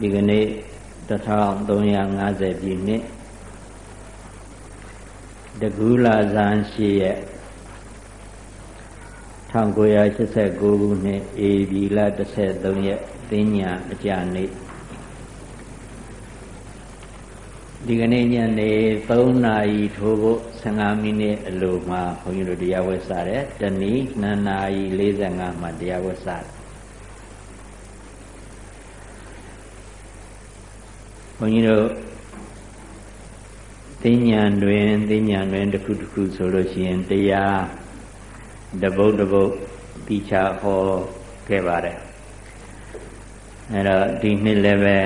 ဒီကနေ့1350ပြည့်နှစ်တကူလာဇန်ရှိရဲ့1989ခုနှစ်ဧပြီလ13ရက်သင်ညာအကြနေ့ဒီကနေ့ညနေ3နာရီထိုးဖို့15မိနစ်အလိုမှာဘုန်းကြီးတို့တရားဝဲစားတယ်တနည်း2နာရီ45မှာတရားဝဲစားတယ် ဘုန်းကြီးတို့သိညာတွင်သိညာတွင်တစ်ခုတစ်ခုဆိုလို့ရှိရင်တရားတပုတ်တပုတ်တိချဟောခဲ့ပါတယ်အဲ့တော့ဒီနှစ်လည်းပဲ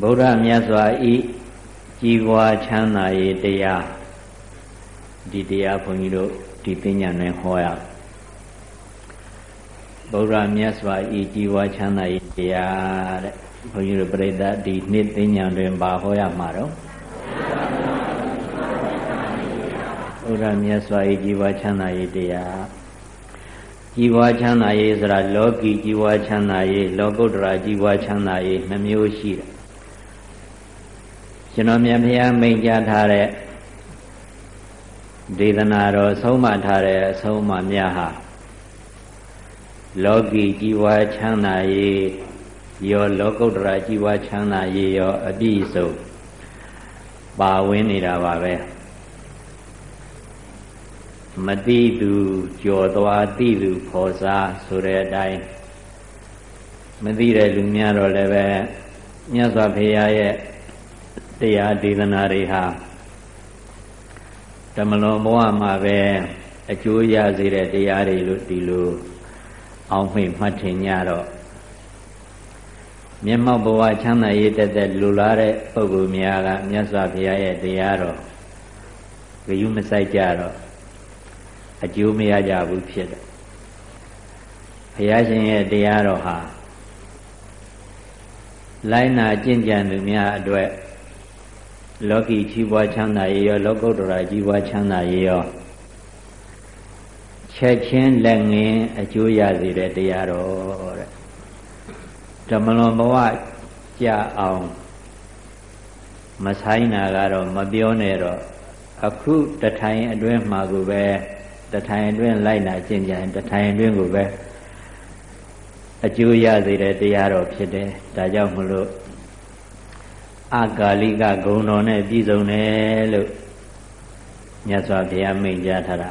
ဗုဒ္ဓမြတ်စွာဤကြီးပွားချမ်းသာရေးတရားဒီတရားဘုန်းကြီးတို့ဒီပညာနဲ့ဟောရဗုဒ္ဓမြတ်စွာဤကြီးပွားချမ်းသာရေး တရားတဲ့ဘုန်းကြီးတို့ပြိဿဒီနှစ်ပညာတွင်ဘာဟောရမှာတော့ဗုဒ္ဓမြတ်စွာဤကြီးပွားချမ်းသာရေးတရားကြီးပွားချမ်းသာရေးဆိုတာလောကီကြီးပွားချမ်းသာရေးလောကုတ္တရာကြီးပွားချမ်းသာရေးနှမျိုးရှိတယ်ကျွန်တော်မြတ်ဘုရားမိန့်ကြားထားတဲ့ဒေသနာတော်ဆုံးမထားတဲ့အဆုံးအမများဟာ လောကီជីវချမ်းသာရေးရောလောကုတ္တရာជីវချမ်းသာရေးရောအပြည့်စုံပါဝင်နေတာပါပဲမတိသူကြော်သွားတိသူဖော်စားဆိုတဲ့အတိုင်းမသိတဲ့လူများတော့လည်းပဲမြတ်စွာဘုရားရဲ့တရားဒေသနာတွေဟာဓမ္မလွန်ဘဝမှာပဲအကျိုးရစေတဲ့တရားတွေလို့ဒီလို အောင်မိတ်မှတ်ထင်ကြတော့မျက်မှောက်ဘဝချမ်းသာရေးတက်တဲ့လူလာတဲ့ပုဂ္ဂိုလ်များကမြတ်စွာဘုရားရဲ့တရားတော်ဂယုမဆိုင်ကြတော့အကျိုးမရကြဘူးဖြစ်တယ်ဘုရားရှင်ရဲ့တရားတော်ဟာလိုက်နာကျင့်ကြံသူများအတွက်လောကီကြီးပွားချမ်းသာရေးရောလောကုတ္တရာကြီးပွားချမ်းသာရေးရော ချက်ချင်းလက်ငင်းအကျိုးရစေတဲ့တရားတော်တဲ့ဓမ္မလွန်ဘဝကြအောင်မဆိုင်တာကတော့မပြောနဲ့တော့အခုတထိုင်အတွင်းမှာကိုပဲတထိုင်အတွင်းလိုက်နာကျင့်ကြံတထိုင်အတွင်းကိုပဲအကျိုးရစေတဲ့တရားတော်ဖြစ်တယ်ဒါကြောင့်မလို့အကာလိကဂုံတော်နဲ့ပြည့်စုံတယ်လို့မြတ်စွာဘုရားမိန့်ကြားထားတာ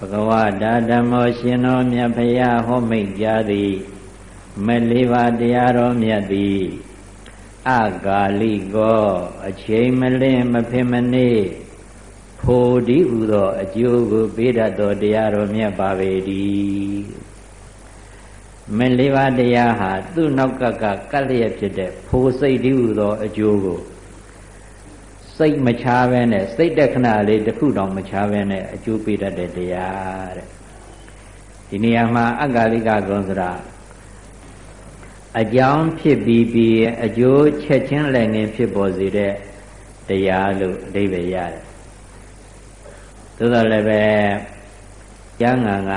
ဘဂဝတာဓမ္မောရှင်တော်မြတ်ဖရာဟောမိန့်ကြားသည်မဲ့လေးပါးတရားတော်မြတ်သည်အကာလိကောအချိန်မလင်းမဖင်မနေဖိုဒီဟုသောအကျိုးကိုပေးတတ်သောတရားတော်မြတ်ပါပေ၏မင်းလေးပါးတရားဟာသူ့နောက်ကကကတ်လျက်ဖြစ်တဲ့ဖိုးစိတ်ဒီဟုသောအကျိုးကို စိတ်မချဘဲနဲ့စိတ်တက္ခဏလေးတစ်ခုတောင်မချဘဲနဲ့အကျိုးပေးတတ်တဲ့တရားတဲ့ဒီနေရာမှာအကာလိကဂုံဆိုတာအကြောင်းဖြစ်ပြီးပြီးအကျိုးချက်ချင်းလည်းငင်ဖြစ်ပေါ်စေတဲ့တရားလို့အဓိပ္ပာယ်ရတယ်သို့တော်လည်းပဲကျမ်းဂန်က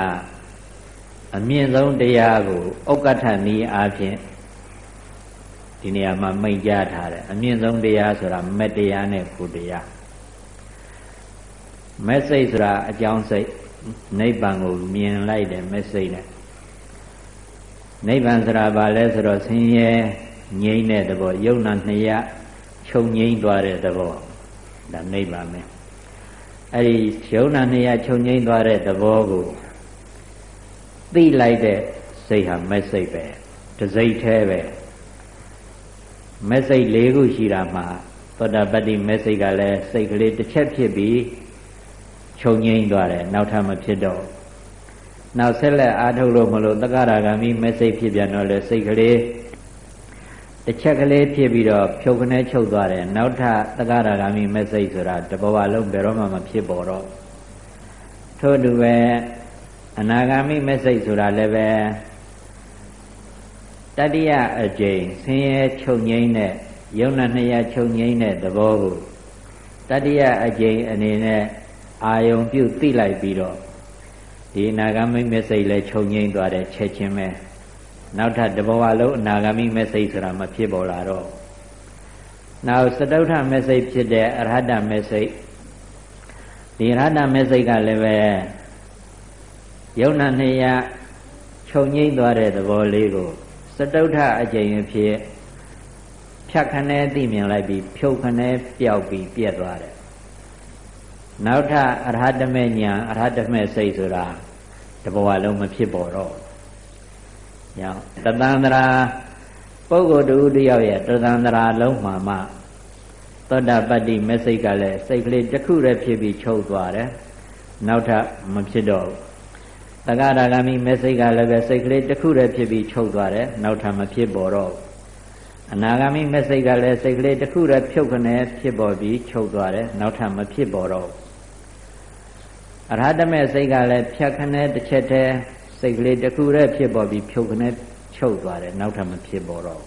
အမြင့်ဆုံးတရားကိုဩက္ကဋ္ဌနီးအားဖြင့် ဒီနေရာမှာမိတ်ကြားထားတယ်အမြင့်ဆုံးတရားဆိုတာမက်တရားနဲ့ကိုတရားမက်စိတ်ဆိုတာအကြောင်းစိတ်နိဗ္ဗာန်ကိုမြင်လိုက်တယ်မက်စိတ်နဲ့နိဗ္ဗာန်ဆိုတာဘာလဲဆိုတော့ဆင်းရဲငြိမ့်တဲ့သဘောယုံနာနှစ်ရချုပ်ငြိမ့်သွားတဲ့သဘောဒါနိဗ္ဗာန်ပဲအဲ့ဒီယုံနာနှစ်ရချုပ်ငြိမ့်သွားတဲ့သဘောကိုသိလိုက်တဲ့စိတ်ဟာမက်စိတ်ပဲတစိတ်แท้ပဲ မက်စိတ်၄ခုရှိတာမှာသောတာပတ္တိမက်စိတ်ကလည်းစိတ်ကလေးတစ်ချက်ဖြစ်ပြီးခြုံငိမ့်သွားတယ်နောက်ထပ်မဖြစ်တော့နောက်ဆက်လက်အားထုတ်လို့မလို့တက္ကရာဂမိမက်စိတ်ဖြစ်ပြန်တော့လေစိတ်ကလေးတစ်ချက်ကလေးဖြစ်ပြီးတော့ဖြုတ်ခနဲချုပ်သွားတယ်နောက်ထပ်တက္ကရာဂမိမက်စိတ်ဆိုတာတဘဝလုံးဘယ်တော့မှမဖြစ်ပေါ်တော့ထို့တူပဲအနာဂါမိမစိတ်ဆိုတာလည်းပဲ တတိယအကျိန်ဆင်းရဲချုပ်ငိမ့်တဲ့ယုံနာနှစ်ရချုပ်ငိမ့်တဲ့သဘောကိုတတိယအကျိန်အနေနဲ့အာယုံပြုတ်သိလိုက်ပြီးတော့ဒီအနာဂမိမစိတ်လည်းခြုံငိမ့်သွားတယ်ချက်ချင်းပဲနောက်ထပ်တဘဝလုံးအနာဂမိမစိတ်ဆိုတာမဖြစ်ပေါ်လာတော့နောက်စတုထမစိတ်ဖြစ်တဲ့အရဟတမစိတ်ဒီရဟတမစိတ်ကလည်းပဲယုံနာနှစ်ရခြုံငိမ့်သွားတဲ့သဘောလေးကို စတုထအကျင့်ဖြစ်ဖြတ်ခနဲ့သိမြင်လိုက်ပြီးဖြုတ်ခနဲ့ပျောက်ပြီးပြက်သွားတယ်နောက်ထပ်အရဟတမေညာအရဟတမေစိတ်ဆိုတာတဘဝလုံးမဖြစ်ပေါ်တော့။ညောတသန္တရာပုဂ္ဂိုလ်တူတယောက်ရဲ့တသန္တရာလုံးမှာမှသောတာပတ္တိမစိတ်ကလည်းစိတ်ကလေးတစ်ခုတည်းဖြစ်ပြီးချုပ်သွားတယ်။နောက်ထပ်မဖြစ်တော့ဘူး။ တက္ကရာဂမိမစိတ်ကလည်းပဲစိတ်ကလေးတစ်ခုတည်းဖြစ်ပြီးချုပ်သွားတယ်။နောက်ထပ်မဖြစ်ပေါ်တော့ဘူး။အနာဂမိမစိတ်ကလည်းစိတ်ကလေးတစ်ခုတည်းဖြုတ်ခနဲ့ဖြစ်ပေါ်ပြီးချုပ်သွားတယ်။နောက်ထပ်မဖြစ်ပေါ်တော့ဘူးအရဟတမေစိတ်ကလည်းဖြတ်ခနဲ့တစ်ချက်တည်းစိတ်ကလေးတစ်ခုတည်းဖြစ်ပေါ်ပြီးဖြုတ်ခနဲ့ချုပ်သွားတယ်နောက်ထပ်မဖြစ်ပေါ်တော့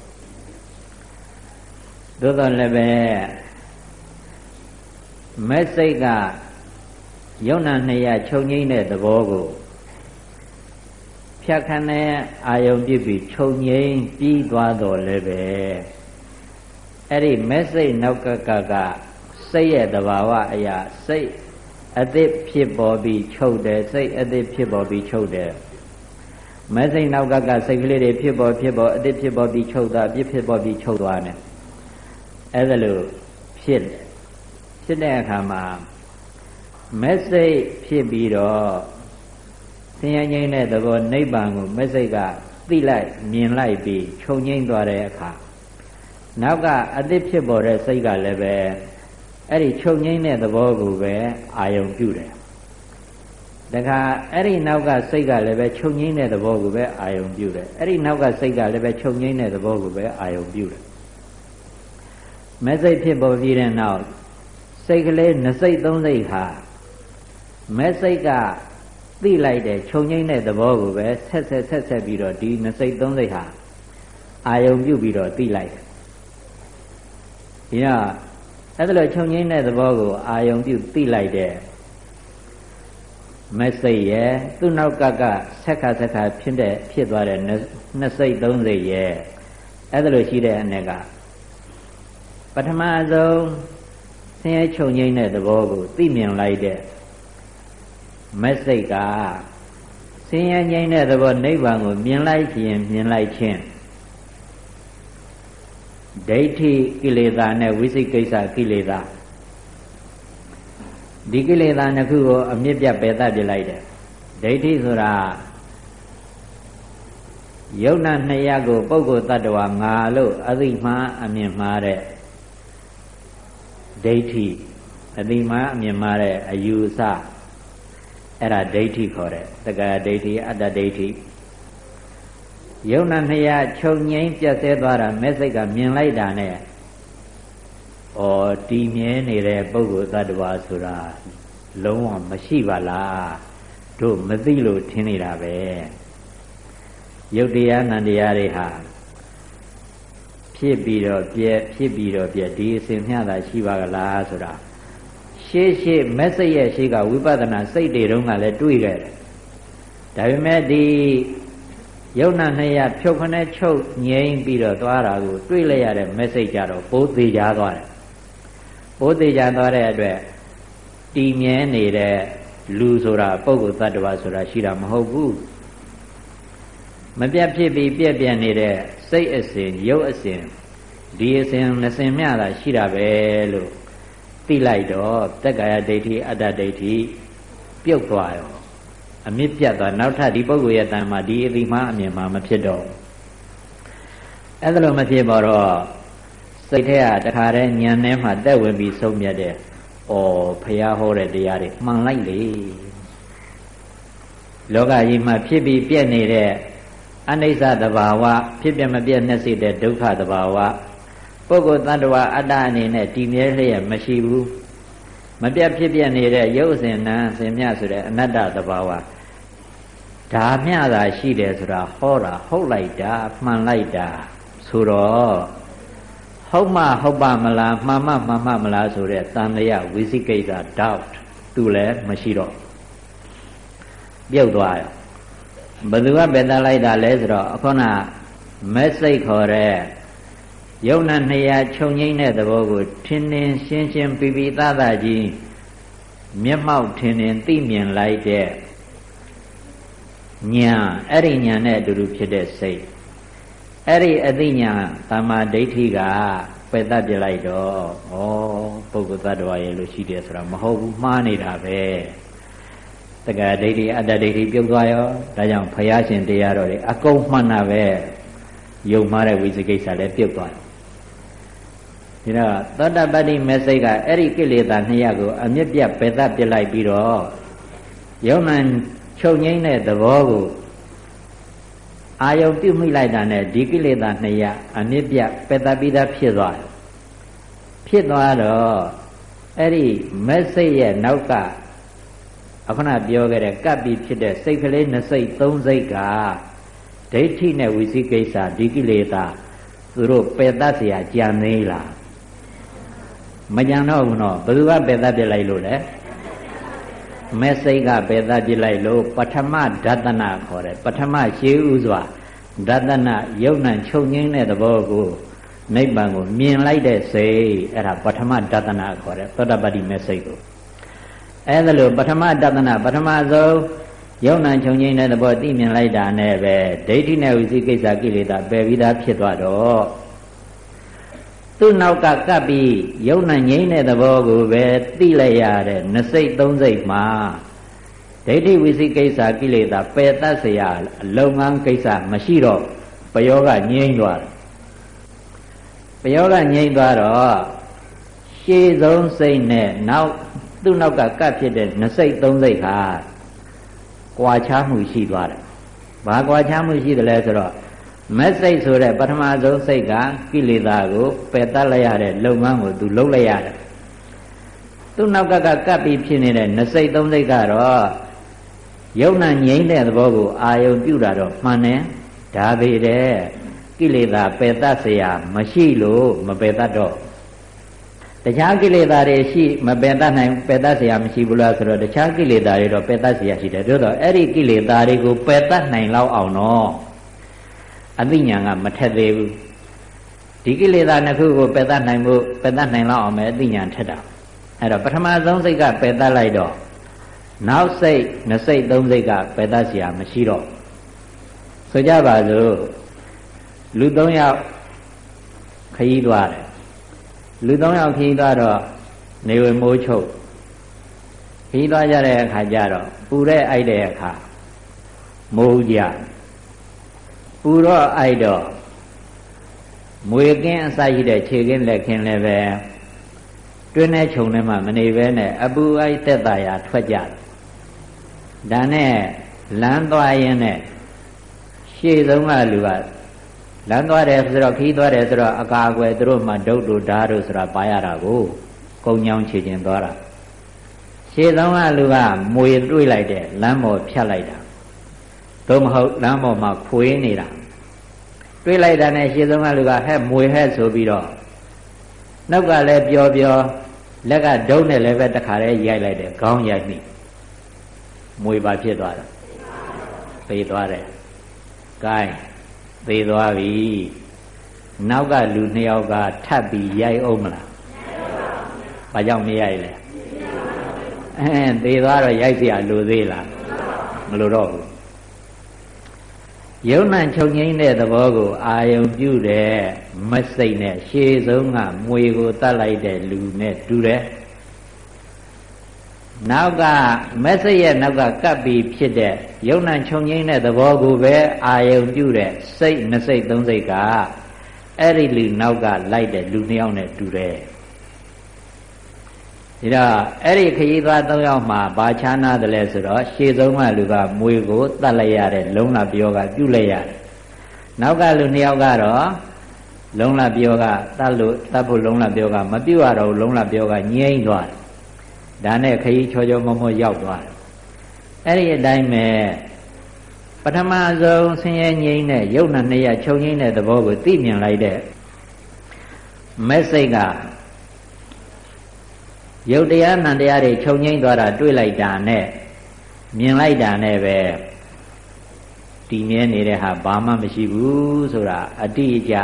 သို့တော်လည်းပဲမေစိတ်ကယုံနာနှစ်ရချုပ်ငိမ့်တဲ့သဘောကို ဖြတ်ခနဲ့အာယုံပြစ်ပြီးချုပ်ငိမ့်ပြီးသွားတော်လည်းပဲအဲ့ဒီမေစိတ်နောက်ကကကစိတ်ရဲ့သဘာဝအရာစိတ်အသစ်ဖြစ်ပေါ်ပြီးချုပ်တယ်စိတ်အသစ်ဖြစ်ပေါ်ပြီးချုပ်တယ်မစိတ်နောက်ကကစိတ်ကလေးတွေဖြစ်ပေါ်ဖြစ်ပေါ်အသစ်ဖြစ်ပေါ်ပြီးချုပ်သွားပြစ်ဖြစ်ပေါ်ပြီးချုပ်သွားတယ်အဲ့ဒါလို့ဖြစ်ဖြစ်တဲ့အခါမှာမစိတ်ဖြစ်ပြီးတော့ ဆင်းရဲငြိမ်းတဲ့သဘောနိဗ္ဗာန်ကိုမစိတ်ကသိလိုက်မြင်လိုက်ပြီးခြုံငိမ့်သွားတဲ့အခါနောက်ကအသစ်ဖြစ်ပေါ်တဲ့စိတ်ကလည်းပဲအဲ့ဒီချုပ်ငိမ့်တဲ့သဘောကိုပဲအာယုံပြုတယ်တခါအဲ့ဒီနောက်ကစိတ်ကလည်းပဲချုပ်ငိမ့်တဲ့သဘောကိုပဲအာယုံပြုတယ်အဲ့ဒီနောက်ကစိတ်ကလည်းပဲချုပ်ငိမ့်တဲ့သဘောကိုပဲအာယုံပြုတယ်မစိတ်ဖြစ်ပေါ်ပြီးတဲ့နောက်စိတ်ကလေးနှစိတ်သုံးစိတ်ဟာမစိတ်က သိလိုက်တဲ့ခြုံငိမ့်တဲ့သဘောကိုပဲဆက်ဆက်ဆက်ဆက်ပြီးတော့ဒီနှစိတ်သုံးစိတ်ဟာအာယုံပြုပြီးတော့သိလိုက်တယ်ဒီကအဲ့ဒါလိုခြုံငိမ့်တဲ့သဘောကိုအာယုံပြုသိလိုက်တဲ့မစိတ်ရဲ့သူ့နောက်ကကဆက်ခါဆက်ခါဖြစ်တဲ့ဖြစ်သွားတဲ့နှစ်စိတ်သုံးစိတ်ရဲ့အဲ့ဒါလိုရှိတဲ့အနေကပထမဆုံးဆင်းရဲခြုံငိမ့်တဲ့သဘောကိုသိမြင်လိုက်တဲ့ မစိတ်ကဆင်းရဲငြိမ့်တဲ့သဘောနိဗ္ဗာန်ကိုမြင်လိုက်ခြင်းမြင်လိုက်ခြင်းဒိဋ္ဌိကိလေသာနဲ့ဝိသိကိစ္စကိလေသာဒီကိလေသာနှစ်ခုကိုအမြင့်ပြတ်ပယ်တတ်ပြလိုက်တယ်ဒိဋ္ဌိဆိုတာယုံနာနှစ်ရပ်ကိုပုဂ္ဂိုလ်တ attva ငါလို့အသိမှအမြင်မှားတဲ့ဒိဋ္ဌိအသိမှအမြင်မှားတဲ့အယူအဆ အဲ့ဒါဒိဋ္ဌိခေါ်တဲ့တက္ကရာဒိဋ္ဌိအတ္တဒိဋ္ဌိယုံနာနှစ်ရချုပ်ငိမ့်ပြတ်သေးသွားတာမဲ့စိတ်ကမြင်လိုက်တာနဲ့ဩတည်မြဲနေတဲ့ပုဂ္ဂိုလ်သတ္တဝါဆိုတာလုံးဝမရှိပါလားတို့မသိလို့ထင်နေတာပဲယုတ်တရားနန္တရားတွေဟာဖြစ်ပြီးတော့ပြက်ဖြစ်ပြီးတော့ပြက်ဒီအစဉ်မျှတာရှိပါကလားဆိုတာ ရှေးရှေးမက်စိတ်ရဲ့ရှေးကဝိပဿနာစိတ်တွေတုန်းကလည်းတွေးခဲ့တယ်ဒါပေမဲ့ဒီယုံနာနှစ်ရဖြုတ်ခနဲ့ချုပ်ငြိမ်းပြီးတော့သွားတာကိုတွေးလိုက်ရတဲ့ message ကြတော့ပိုးသေးကြသွားတယ်ပိုးသေးကြသွားတဲ့အတွက်တည်မြဲနေတဲ့လူဆိုတာပုဂ္ဂိုလ်တ attva ဆိုတာရှိတာမဟုတ်ဘူးမပြတ်ဖြစ်ပြီးပြက်ပြက်နေတဲ့စိတ်အစဉ်ရုပ်အစဉ်ဒီအစဉ်နှစင်မြတာရှိတာပဲလို့ သိလိုက်တော့တက္ကာယဒိဋ္ဌိအတ္တဒိဋ္ဌိပြုတ်သွားရောအမြင့်ပြတ်သွားနောက်ထပ်ဒီပုဂ္ဂိုလ်ရဲ့တဏ္ဍမှာဒီအတိမအမြင်မှာမဖြစ်တော့အဲ့ဒါလို့မဖြစ်ပါတော့စိတ်ထဲကတခါတည်းညံထဲမှာတက်ဝင်ပြီးဆုံးမြတ်တဲ့ဩဖះဟောတဲ့တရားတွေမှန်လိုက်လေလောကကြီးမှာဖြစ်ပြီးပြည့်နေတဲ့အနိစ္စတဘာဝဖြစ်ပြမပြည့်နှက်စေတဲ့ဒုက္ခတဘာဝ ပုဂ္ဂိုလ်တ attva အတ္တအနေနဲ့တည်မြဲလျက်မရှိဘူးမပြတ်ဖြစ်ပြနေတဲ့ရုပ်စဉ်နာစင်မြဆိုတဲ့အနတ္တတဘာဝဒါမျှသာရှိတယ်ဆိုတာဟောတာဟုတ်လိုက်တာမှန်လိုက်တာဆိုတော့ဟုတ်မှဟုတ်ပါမလားမှန်မှမှန်မှမလားဆိုတဲ့တန်လျဝိသိကိစ္စ doubt သူလည်းမရှိတော့ပြုတ်သွားရောဘယ်သူကပယ်တတ်လိုက်တာလဲဆိုတော့အခုနမက်စိတ်ခေါ်တဲ့ ယုံနာ200ခြုံငိမ့်တဲ့သဘောကိုထင်းထင်းရှင်းရှင်းပြပြသားသားကြီးမျက်မှောက်ထင်ထင်သိမြင်လိုက်တဲ့ညာအဲ့ဒီညာနဲ့အတူတူဖြစ်တဲ့စိတ်အဲ့ဒီအသိညာတမ္မာဒိဋ္ဌိကပယ်တတ်ပြလိုက်တော့ဩပုဂ္ဂိုလ်သတ္တဝါရဲ့လို့ရှိတယ်ဆိုတာမဟုတ်ဘူးမှားနေတာပဲတက္ကဒိဋ္ဌိအတ္တဒိဋ္ဌိပြုတ်သွားရောဒါကြောင့်ဘုရားရှင်တရားတော်တွေအကုန်မှန်တာပဲယုံမှားတဲ့ဝိသိကိစ္စလည်းပြုတ်သွားတယ် ဒါတော့သောတပတ္တိမေစိတ်ကအဲ့ဒီကိလေသာနှစ်ရပ်ကိုအမြင့်ပြတ်ပယ်တတ်ပြလိုက်ပြီးတော့ယုံနာချုပ်ငိမ့်တဲ့သဘောကိုအာယုံပြုမိလိုက်တာနဲ့ဒီကိလေသာနှစ်ရပ်အမြင့်ပြတ်ပယ်တတ်ပြီးသားဖြစ်သွားတယ်ဖြစ်သွားတော့အဲ့ဒီမေစိတ်ရဲ့နောက်ကအခုနပြောခဲ့တဲ့ကပ်ပြီးဖြစ်တဲ့စိတ်ကလေးနှစ်စိတ်သုံးစိတ်ကဒိဋ္ဌိနဲ့ဝိသိကိစ္စဒီကိလေသာသူတို့ပယ်တတ်เสียကြံသေးလား မကြံတော့ဘူးနော်ဘယ်သူကပယ်တတ်ပြလိုက်လို့လဲမဲစိတ်ကပယ်တတ်ပြလိုက်လို့ပထမဒသနာခေါ်တယ်ပထမရှိဥစွာဒသနာယုံ nant ချုပ်ငင်းတဲ့သဘောကိုနိဗ္ဗာန်ကိုမြင်လိုက်တဲ့စိတ်အဲ့ဒါပထမဒသနာခေါ်တယ်သောတပတ္တိမဲစိတ်ကိုအဲ့ဒါလို့ပထမဒသနာပထမဆုံးယုံ nant ချုပ်ငင်းတဲ့သဘောသိမြင်လိုက်တာနဲ့ပဲဒိဋ္ဌိနဲ့ဝိသိကိစ္စကိလေသာပယ်ပြီးသားဖြစ်သွားတော့ သူ့နောက်ကကပ်ပြီးယုံနာငိမ့်တဲ့သဘောကိုပဲသိလိုက်ရတဲ့နစိတ်သုံးစိတ်မှာဒိဋ္ဌိဝိသိကိစ္စကိလေသာပယ်တတ်เสียလုံငန်းကိစ္စမရှိတော့ပယောကငြိမ့်သွားတယ်ပယောကငြိမ့်သွားတော့ရှေးဆုံးစိတ်နဲ့နောက်သူ့နောက်ကကပ်ဖြစ်တဲ့နစိတ်သုံးစိတ်ဟာကွာခြားမှုရှိသွားတယ်။ဘာကွာခြားမှုရှိတယ်လဲဆိုတော့ မက်စိတ်ဆိုတဲ့ပထမဆုံးစိတ်ကကိလေသာကိုပယ်တတ်လိုက်ရတဲ့လုပ်ငန်းကိုသူလုပ်လိုက်ရတယ်သူနောက်ကကကပ်ပြီးဖြစ်နေတဲ့နစိတ်သုံးစိတ်ကတော့ယုံနာငြိမ့်တဲ့သဘောကိုအာယုံပြုတာတော့မှန်တယ်ဒါပေတဲ့ကိလေသာပယ်တတ်เสียမရှိလို့မပယ်တတ်တော့တခြားကိလေသာတွေရှိမပယ်တတ်နိုင်ပယ်တတ်เสียမရှိဘူးလားဆိုတော့တခြားကိလေသာတွေတော့ပယ်တတ်เสียရှိတယ်တို့တော့အဲ့ဒီကိလေသာတွေကိုပယ်တတ်နိုင်လောက်အောင်တော့ အသိဉာဏ်ကမထက်သေးဘူးဒီကိလေသာနှစ်ခုကိုပယ်တတ်နိုင်ဖို့ပယ်တတ်နိုင်လောက်အောင်ပဲအသိဉာဏ်ထက်တာအဲ့တော့ပထမဆုံးစိတ်ကပယ်တတ်လိုက်တော့နောက်စိတ်နှစ်စိတ်သုံးစိတ်ကပယ်တတ်เสียမရှိတော့ဆိုကြပါစို့လူ၃ယောက်ခရီးသွားတယ်လူ၃ယောက်ခရီးသွားတော့နေဝမိုးချုပ်ခရီးသွားကြတဲ့အခါကျတော့ပူတဲ့အိုက်တဲ့အခါမိုးကြ ပူတော့အိုက်တော့မွေကင်းအစရှိတဲ့ခြေကင်းလက်ခင်းလည်းပဲတွင်းနဲ့ခြုံထဲမှာမနေဘဲနဲ့အပူအိုက်တက်တာရာထွက်ကြတယ်ဒါနဲ့လမ်းသွားရင်းနဲ့ရှေ့ဆုံးကလူကလမ်းသွားတယ်ဆိုတော့ခီးသွားတယ်ဆိုတော့အကာအကွယ်သူတို့မှဒုတ်တို့ဓာတ်တို့ဆိုတာပါရတာကိုကုံညောင်းချေခြင်းသွားတာရှေ့ဆုံးကလူကမွေတွေးလိုက်တယ်လမ်းပေါ်ဖြတ်လိုက်တာ သို့မဟုတ်လမ်းပေါ်မှာခွေးနေတာတွေးလိုက်တာနဲ့ရှင်းဆုံးကလူကဟဲ့မွေဟဲ့ဆိုပြီးတော့နောက်ကလည်းပျော်ပျော်လက်ကဒုံးနဲ့လည်းပဲတခါတည်းရိုက်လိုက်တယ်ခေါင်းရိုက်မိမွေပါဖြစ်သွားတာသေသွားတယ်ဂိုင်းသေသွားပြီနောက်ကလူနှစ်ယောက်ကထပ်ပြီးရိုက်အောင်မလားဘာကြောင့်မရိုက်လဲအဲသေသွားတော့ရိုက်เสียလိုသေးလားမလိုတော့ဘူး ယုံနာချုပ်ငိမ့်တဲ့သဘောကို အာယုံပြုတဲ့မစိတ်နဲ့ရှေးဆုံးကမွေကိုတတ်လိုက်တဲ့လူနဲ့တူတယ်နောက်ကမစိတ်ရဲ့နောက်ကကပ်ပြီးဖြစ်တဲ့ယုံနာချုပ်ငိမ့်တဲ့သဘောကိုပဲအာယုံပြုတဲ့စိတ်နှစ်စိတ်သုံးစိတ်ကအဲ့ဒီလူနောက်ကလိုက်တဲ့လူနှစ်ယောက်နဲ့တူတယ် ဒီတော့အဲ့ဒီခရီးသွား၃ယောက်မှာဘာချာနာတယ်လဲဆိုတော့ရှေ့ဆုံးကလူကမွေကိုတတ်လိုက်ရတဲ့လုံလပြောကပြုတ်လိုက်ရတယ်နောက်ကလူနှစ်ယောက်ကတော့လုံလပြောကတတ်လို့တတ်ဖို့လုံလပြောကမပြုတ်ရတော့လုံလပြောကငြိမ့်သွားတယ်ဒါနဲ့ခရီးချောချောမောမောရောက်သွားတယ်အဲ့ဒီအတိုင်းပဲပထမဆုံးဆင်းရဲငြိမ့်တဲ့ယုံနာနှစ်ရချုပ်ငြိမ့်တဲ့သဘောကိုသိမြင်လိုက်တဲ့မက်စိတ်က ယုတ်တရားနံတရားတွေခြုံငိမ့်သွားတာတွေ့လိုက်တာနဲ့မြင်လိုက်တာနဲ့ပဲတည်မြဲနေတဲ့ဟာဘာမှမရှိဘူးဆိုတာအတိအကျ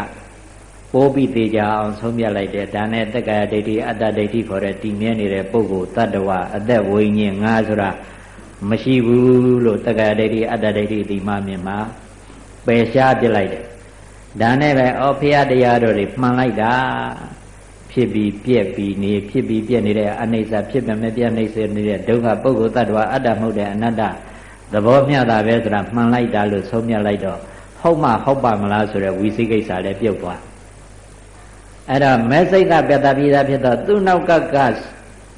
ပိုးပြီးသေးကြအောင်ဆုံးဖြတ်လိုက်တယ်ဒါနဲ့တက္ကရာဒိဋ္ဌိအတ္တဒိဋ္ဌိခေါ်တဲ့တည်မြဲနေတဲ့ပုဂ္ဂိုလ်တ attva အသက်ဝိညာဉ်ငါဆိုတာမရှိဘူးလို့တက္ကရာဒိဋ္ဌိအတ္တဒိဋ္ဌိဒီမှမြင်မှာပယ်ရှားပြလိုက်တယ်ဒါနဲ့ပဲဩဖရာတရားတော်တွေမှန်လိုက်တာ ဖြစ်ပြီးပြက်ပြီးနေဖြစ်ပြီးပြက်နေတဲ့အနိစ္စဖြစ်ပြမပြက်နေစေနေတဲ့ဒုက္ခပုဂ္ဂိုလ်တ attva အတ္တမဟုတ်တဲ့အနတ္တသဘောမျှတာပဲဆိုတာမှန်လိုက်တာလို့ဆုံးမြတ်လိုက်တော့ဟုတ်မှဟုတ်ပါမလားဆိုတဲ့ဝိသိကိစ္စလည်းပြုတ်သွားအဲ့တော့မဲစိတ်ကပြတ်တာပြီးသားဖြစ်တော့သူ့နောက်ကက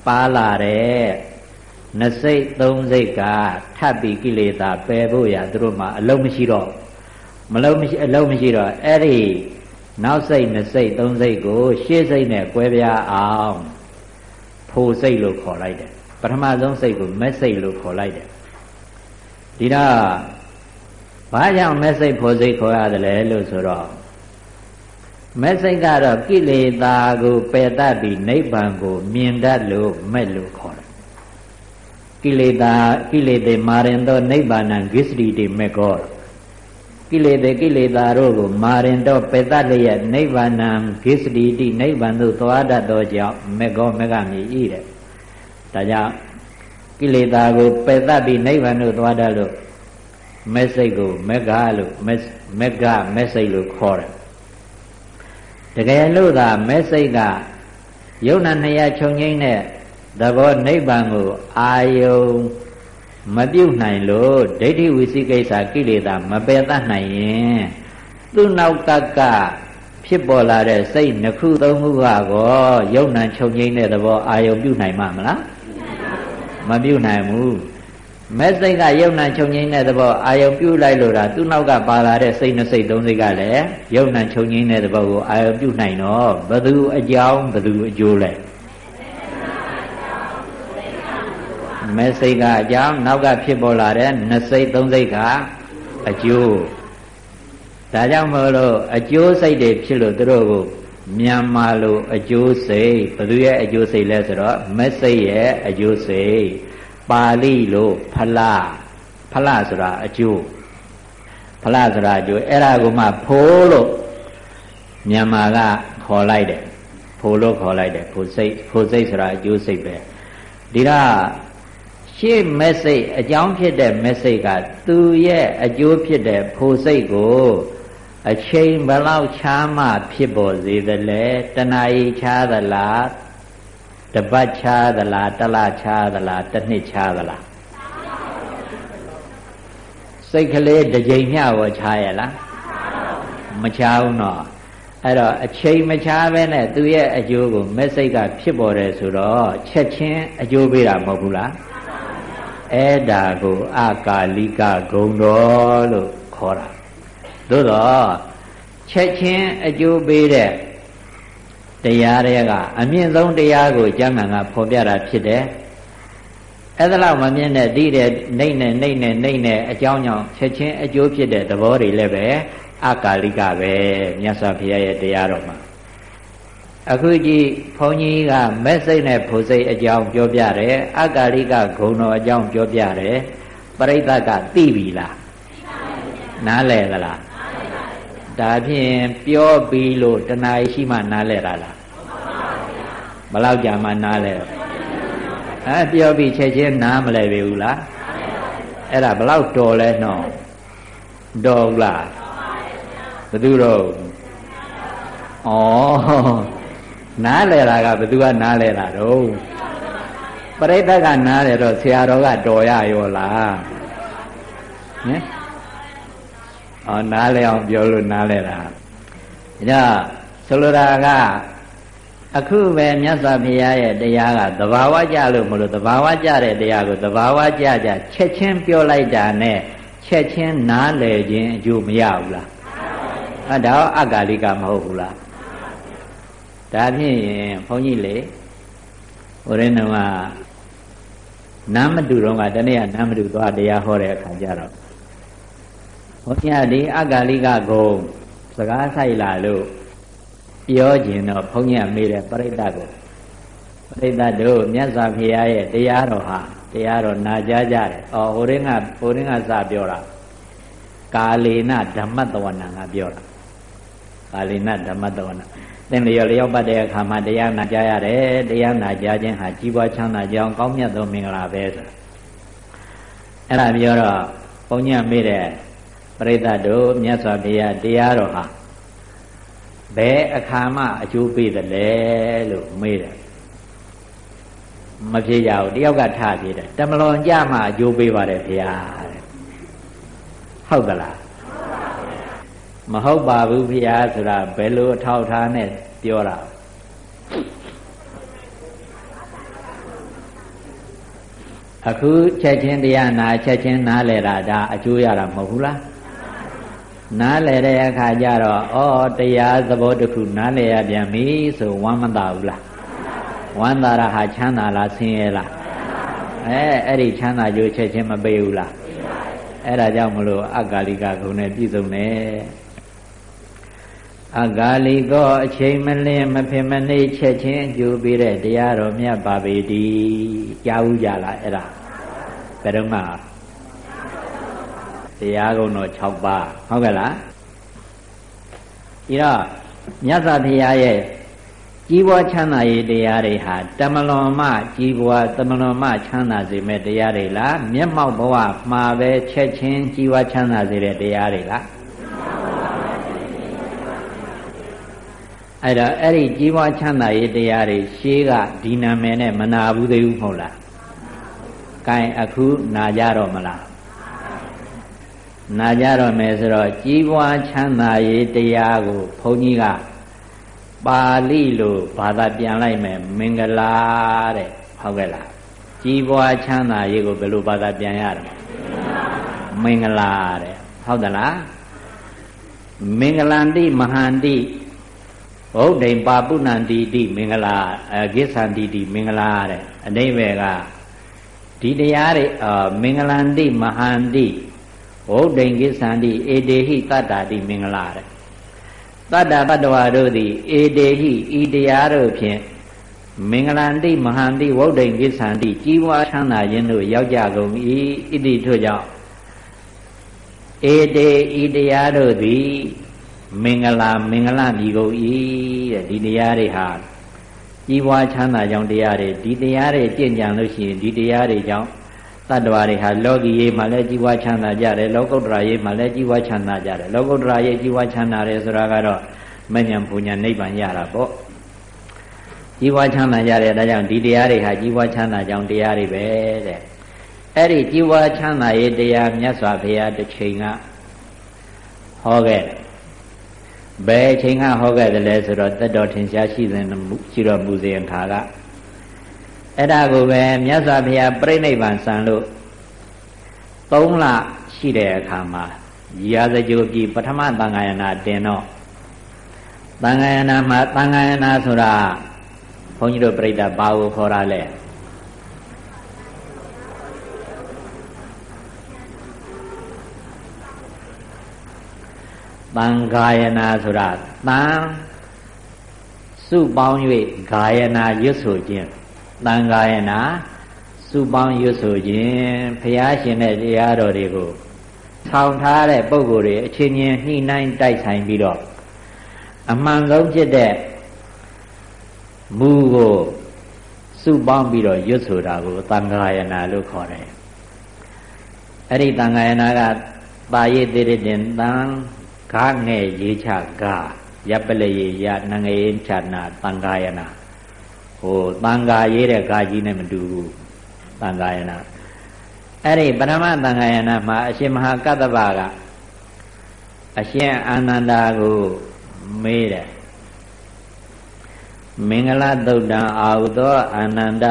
ပါလာတဲ့နှစိတ်သုံးစိတ်ကထပ်ပြီးကိလေသာပယ်ဖို့ရသူတို့မှအလုံးမရှိတော့မလုံးမရှိအလုံးမရှိတော့အဲ့ဒီ နောက်စိတ်နှစိတ်သုံးစိတ်ကို ရှေ့စိတ်နဲ့ကွဲပြားအောင်ဖိုစိတ်လို့ခေါ်လိုက်တယ်ပထမဆုံးစိတ်ကိုမက်စိတ်လို့ခေါ်လိုက်တယ်ဒီတော့ဘာကြောင့်မက်စိတ်ဖိုစိတ်ခေါ်ရတယ်လဲလို့ဆိုတော့မက်စိတ်ကတော့ကိလေသာကိုပယ်တတ်ပြီးနိဗ္ဗာန်ကို မြင်တတ်လို့မဲ့လို့ခေါ်တယ်ကိလေသာကိလေသေမာရင်သောနိဗ္ဗာန်ဂစ္စတိတိမေကောကိ လေသေကိလေသာတို့ကိုမာရင်တော့ပယ်တတ်လျက်နိဗ္ဗာန်ဂစ္စတိတိနိဗ္ဗာန်သို့သွားတတ်သောကြောင့်မေကောမေကမြည်ဤတဲ့ဒါကြောင့်ကိလေသာကိုပယ်တတ်ပြီးနိဗ္ဗာန်သို့သွားတတ်လို့မက်စိတ်ကိုမက်ကလို့မက်ကမက်စိတ်လို့ခေါ်တယ်တကယ်လို့သာမက်စိတ်ကယုံနာနှစ်ရခြုံငိမ့်တဲ့သဘောနိဗ္ဗာန်ကိုအာယုံ မပြုတ်နိုင်လို့ဒိဋ္ဌိဝိသိကိစ္စကိလေသာမပယ်တတ်နိုင်ရင်သူ့နောက်ကကဖြစ်ပေါ်လာတဲ့စိတ်နှစ်ခုသုံးခုကကောယုံနာချုပ်ငိမ့်တဲ့သဘောအာယုံပြုတ်နိုင်မှာမလားမပြုတ်နိုင်ဘူးမဲ့စိတ်ကယုံနာချုပ်ငိမ့်တဲ့သဘောအာယုံပြုတ်လိုက်လို့ဒါသူ့နောက်ကပါလာတဲ့စိတ်နှစ်စိတ်သုံးစိတ်ကလည်းယုံနာချုပ်ငိမ့်တဲ့သဘောကိုအာယုံပြုတ်နိုင်တော့ဘသူအကြောင်းဘသူအကျိုးလဲ မဲ့စိတ်ကအကြောင်းနောက်ကဖြစ်ပေါ်လာတဲ့နှစ်စိတ်သုံးစိတ်ကအကျိုးဒါကြောင့်မို့လို့အကျိုးစိတ်တွေဖြစ်လို့သူတို့ကိုမြန်မာလိုအကျိုးစိတ်ဘသူရဲ့အကျိုးစိတ်လဲဆိုတော့မက်စိတ်ရဲ့အကျိုးစိတ်ပါဠိလိုဖလားဖလားဆိုတာအကျိုးဖလားဆိုတာအကျိုးအဲ့ဒါကိုမှဖိုးလို့မြန်မာကခေါ်လိုက်တယ်ဖိုးလို့ခေါ်လိုက်တယ်ဖိုးစိတ်ဖိုးစိတ်ဆိုတာအကျိုးစိတ်ပဲဒီတော့ ရှေ့မက်စိတ်အကြောင်းဖြစ်တဲ့မက်စိတ်ကသူရဲ့အကျိုးဖြစ်တဲ့ဖိုစိတ်ကိုအချိန်ဘလောက်ချားမှဖြစ်ပေါ်စေသလဲတဏှာဤချားသလားတပတ်ချားသလားတလချားသလားတစ်နှစ်ချားသလားစိတ်ကလေးတစ်ကြိမ်မျှရောချားရလားမချားဘူးနော်အဲ့တော့အချိန်မချားပဲနဲ့သူရဲ့အကျိုးကိုမက်စိတ်ကဖြစ်ပေါ်တယ်ဆိုတော့ချက်ချင်းအကျိုးပေးတာမဟုတ်ဘူးလား အဲ့ဒါကိုအကာလိကဂုံတော်လို့ခေါ်တာသို့တော့ချက်ချင်းအကျိုးပေးတဲ့တရားတွေကအမြင့်ဆုံးတရားကိုကျမ်းဂန်ကဖော်ပြတာဖြစ်တယ်အဲ့ဒါလောက်မမြင်တဲ့ဒီတဲ့နှိမ့်နဲ့နှိမ့်နဲ့နှိမ့်နဲ့အကြောင်းကြောင့်ချက်ချင်းအကျိုးဖြစ်တဲ့သဘောတွေလည်းပဲအကာလိကပဲမြတ်စွာဘုရားရဲ့တရားတော်မှာ အခုကြည့်ဘုန်းကြီးကမက်စိတ်နဲ့ဖို့စိတ်အကြောင်းပြောပြတယ်အကာလိကဂုံတော်အကြောင်းပြောပြတယ်ပရိသတ်ကသိပြီလားနားလည်သလားဒါဖြင့်ပြောပြီးလို့တဏှာရှိမှနားလဲတာလားဘလောက်ကြာမှနားလဲအဲပြောပြီးချက်ချင်းနားမလဲပြီဘူးလားအဲ့ဒါဘလောက်တော်လဲနော်တော်ဘူးလားဘသူတော့ဩ နားလဲတာကဘသူကနားလဲတာတော့ပရိသတ်ကနားတယ်တော့ဆရာတော်ကတော်ရရောလားဟင်အော်နားလဲအောင်ပြောလို့နားလဲတာဒါဆိုလိုတာကအခုပဲမြတ်စွာဘုရားရဲ့တရားကသဘာဝကြလို့မလို့သဘာဝကြတဲ့တရားကိုသဘာဝကြကြချက်ချင်းပြောလိုက်တာနဲ့ချက်ချင်းနားလည်ခြင်းအကျိုးမရဘူးလားအဲဒါအကာလိကမဟုတ်ဘူးလား ဒါဖြင့်ဘုန်းကြီးလေဟိုရင်းတော့နားမတူတော့ကတနေ့ကနားမတူသွားတရားဟောတဲ့အခါကျတော့ဘုရားဒီအကာလိကဂုံစကားဆိုင်လာလို့ပြောခြင်းတော့ဘုန်းကြီးမေးတယ်ပရိသတ်ကိုပရိသတ်တို့မြတ်စွာဘုရားရဲ့တရားတော်ဟာတရားတော့နာကြကြတယ်။အော်ဟိုရင်းကဟိုရင်းကစပြောတာကာလေနဓမ္မတဝနာကပြောတာကာလေနဓမ္မတဝနာ သင်လျော်လျောက်ပတ်တဲ့အခါမှာတရားနာကြရတယ်တရားနာကြခြင်းဟာကြီးပွားချမ်းသာကြောင်းကောင်းမြတ်သောမင်္ဂလာပဲဆိုအဲ့ဒါပြောတော့ဘုန်းကြီးမေးတဲ့ပရိသတ်တို့မြတ်စွာဘုရားတရားတော်ဟာဘယ်အခါမှအကျိုးပေးတယ်လဲလို့မေးတယ်မဖြစ်ကြဘူးတယောက်ကထဖြစ်တယ်တမလွန်ကြမှအကျိုးပေးပါတယ်ဘုရားတဲ့ဟုတ်သလား မဟုတ်ပါဘူးဘုရားဆိုတာဘယ်လိုအထောက်ထားနဲ့ပြောတာအခုချက်ချင်းတရားနာချက်ချင်းနားလဲတာဒါအကျိုးရတာမဟုတ်ဘူးလားနားလဲတဲ့အခါကျတော့ဩတရားသဘောတစ်ခုနားလဲရပြန်ပြီဆိုဝမ်းမသာဘူးလားဝမ်းသာတာဟာချမ်းသာလားဆင်းရဲလားအဲအဲ့ဒီချမ်းသာကြိုးချက်ချင်းမပေးဘူးလားအဲ့ဒါကြောင့်မလို့အကာလိကဂုဏ်နဲ့ပြည့်စုံတယ် အကာလိကောအချိန်မလင်းမဖြစ်မနေချက်ချင်းအကျိုးပေးတဲ့တရားတော်မြတ်ပါပေတည်းကြားဦးကြလားအဲ့ဒါဘယ်တော့မှတရားကုံတော်6ပါးဟုတ်ကဲ့လားဒီတော့မြတ်စွာဘုရားရဲ့ကြီးပွားချမ်းသာရေးတရားတွေဟာတမလွန်မှကြီးပွားတမလွန်မှချမ်းသာစေမဲ့တရားတွေလားမျက်မှောက်ဘဝမှာပဲချက်ချင်းကြီးပွားချမ်းသာစေတဲ့တရားတွေလား အဲ့တော့အဲ့ဒီကြီးပွားချမ်းသာရေးတရားတွေရှေးကဒီနာမည်နဲ့မနာဘူးသေးဘူးမဟုတ်လား။ကဲအခုနာကြတော့မလား။နာကြတော့မယ်ဆိုတော့ကြီးပွားချမ်းသာရေးတရားကိုဘုန်းကြီးကပါဠိလိုဘာသာပြန်လိုက်မယ်မင်္ဂလာတဲ့ဟုတ်ကဲ့လားကြီးပွားချမ်းသာရေးကိုဘယ်လိုဘာသာပြန်ရတာမင်္ဂလာတဲ့ဟုတ်သလားမင်္ဂလန္တိမဟာန္တိ ဘုဒ္ဓိံပါပုဏ္ဏန္တိတိမင်္ဂလာအကိသန္တိတိမင်္ဂလာတဲ့အနိဗ္ဗေကဒီတရားတွေအာမင်္ဂလန္တိမဟာန္တိဘုဒ္ဓိံကိသန္တိဧတေဟိတတ္တာတိမင်္ဂလာတဲ့တတ္တပတ္တဝါတို့သည်ဧတေဟိဤတရားတို့ဖြင့်မင်္ဂလန္တိမဟာန္တိဝုဒ္ဓိံကိသန္တိကြီးပွားချမ်းသာခြင်းတို့ရောက်ကြကုန်၏ဣတိထို့ကြောင့်ဧတေဤတရားတို့သည် မင်္ဂလာမင်္ဂလမြည်ကုန်၏တဲ့ဒီတရားတွေဟာကြီးပွားချမ်းသာကြောင်းတရားတွေဒီတရားတွေကြင်ကြံလို့ရှိရင်ဒီတရားတွေကြောင့်တတ္တဝါတွေဟာလောကီရေးမှာလည်းကြီးပွားချမ်းသာကြတယ်လောကုတ္တရာရေးမှာလည်းကြီးပွားချမ်းသာကြတယ်လောကုတ္တရာရေးကြီးပွားချမ်းသာတယ်ဆိုတာကတော့မဉ္ဇဉ်ပူညာနိဗ္ဗာန်ရတာပေါ့ကြီးပွားချမ်းသာကြတယ်ဒါကြောင့်ဒီတရားတွေဟာကြီးပွားချမ်းသာကြောင်းတရားတွေပဲတဲ့အဲ့ဒီကြီးပွားချမ်းသာရေးတရားမြတ်စွာဘုရားတစ်ချိန်ကဟောခဲ့ ဘယ်အချိန်ကဟောခဲ့တယ်လဲဆိုတော့တတ်တော်ထင်ရှားရှိစဉ်ရှိတော်မူစဉ်အခါကအဲ့ဒါကိုပဲမြတ်စွာဘုရားပြိဋိဘံဆံလို့၃လရှိတဲ့အခါမှာရာဇကြိုပြီပထမသံဃာယနာတင်တော့သံဃာယနာမှာသံဃာယနာဆိုတာဘုန်းကြီးတို့ပြိဋ္ဌာဘာကိုခေါ်ရလဲ သံဃာယနာဆိုတာသံစုပေါင်း၍ဂာယနာရွတ်ဆိုခြင်းသံဃာယနာစုပေါင်းရွတ်ဆိုခြင်းဘုရားရှင်တဲ့တရားတော်တွေကိုထောင်ထားတဲ့ပုံကိုယ်တွေအချင်းချင်းနှိနှိုင်းတိုက်ဆိုင်ပြီးတော့အမှန်ဆုံးဖြစ်တဲ့မူကိုစုပေါင်းပြီးတော့ရွတ်ဆိုတာကိုသံဃာယနာလို့ခေါ်တယ်အဲ့ဒီသံဃာယနာကပါရည်တိရတင်သံ ဃာငဲ့ရေးချဂါရပ်ပလရေယနငရေချနာသံဃာယနာဟိုတန်ဃာရေးတဲ့ကာကြီးနဲ့မတူဘူးတန်ဃာယနာအဲ့ဒီပရမတန်ဃာယနာမှာအရှင်မဟာကတ္တဗကအရှင်အာနန္ဒာကိုမေးတယ်မင်္ဂလသုတ်တံအာဟုသောအာနန္ဒ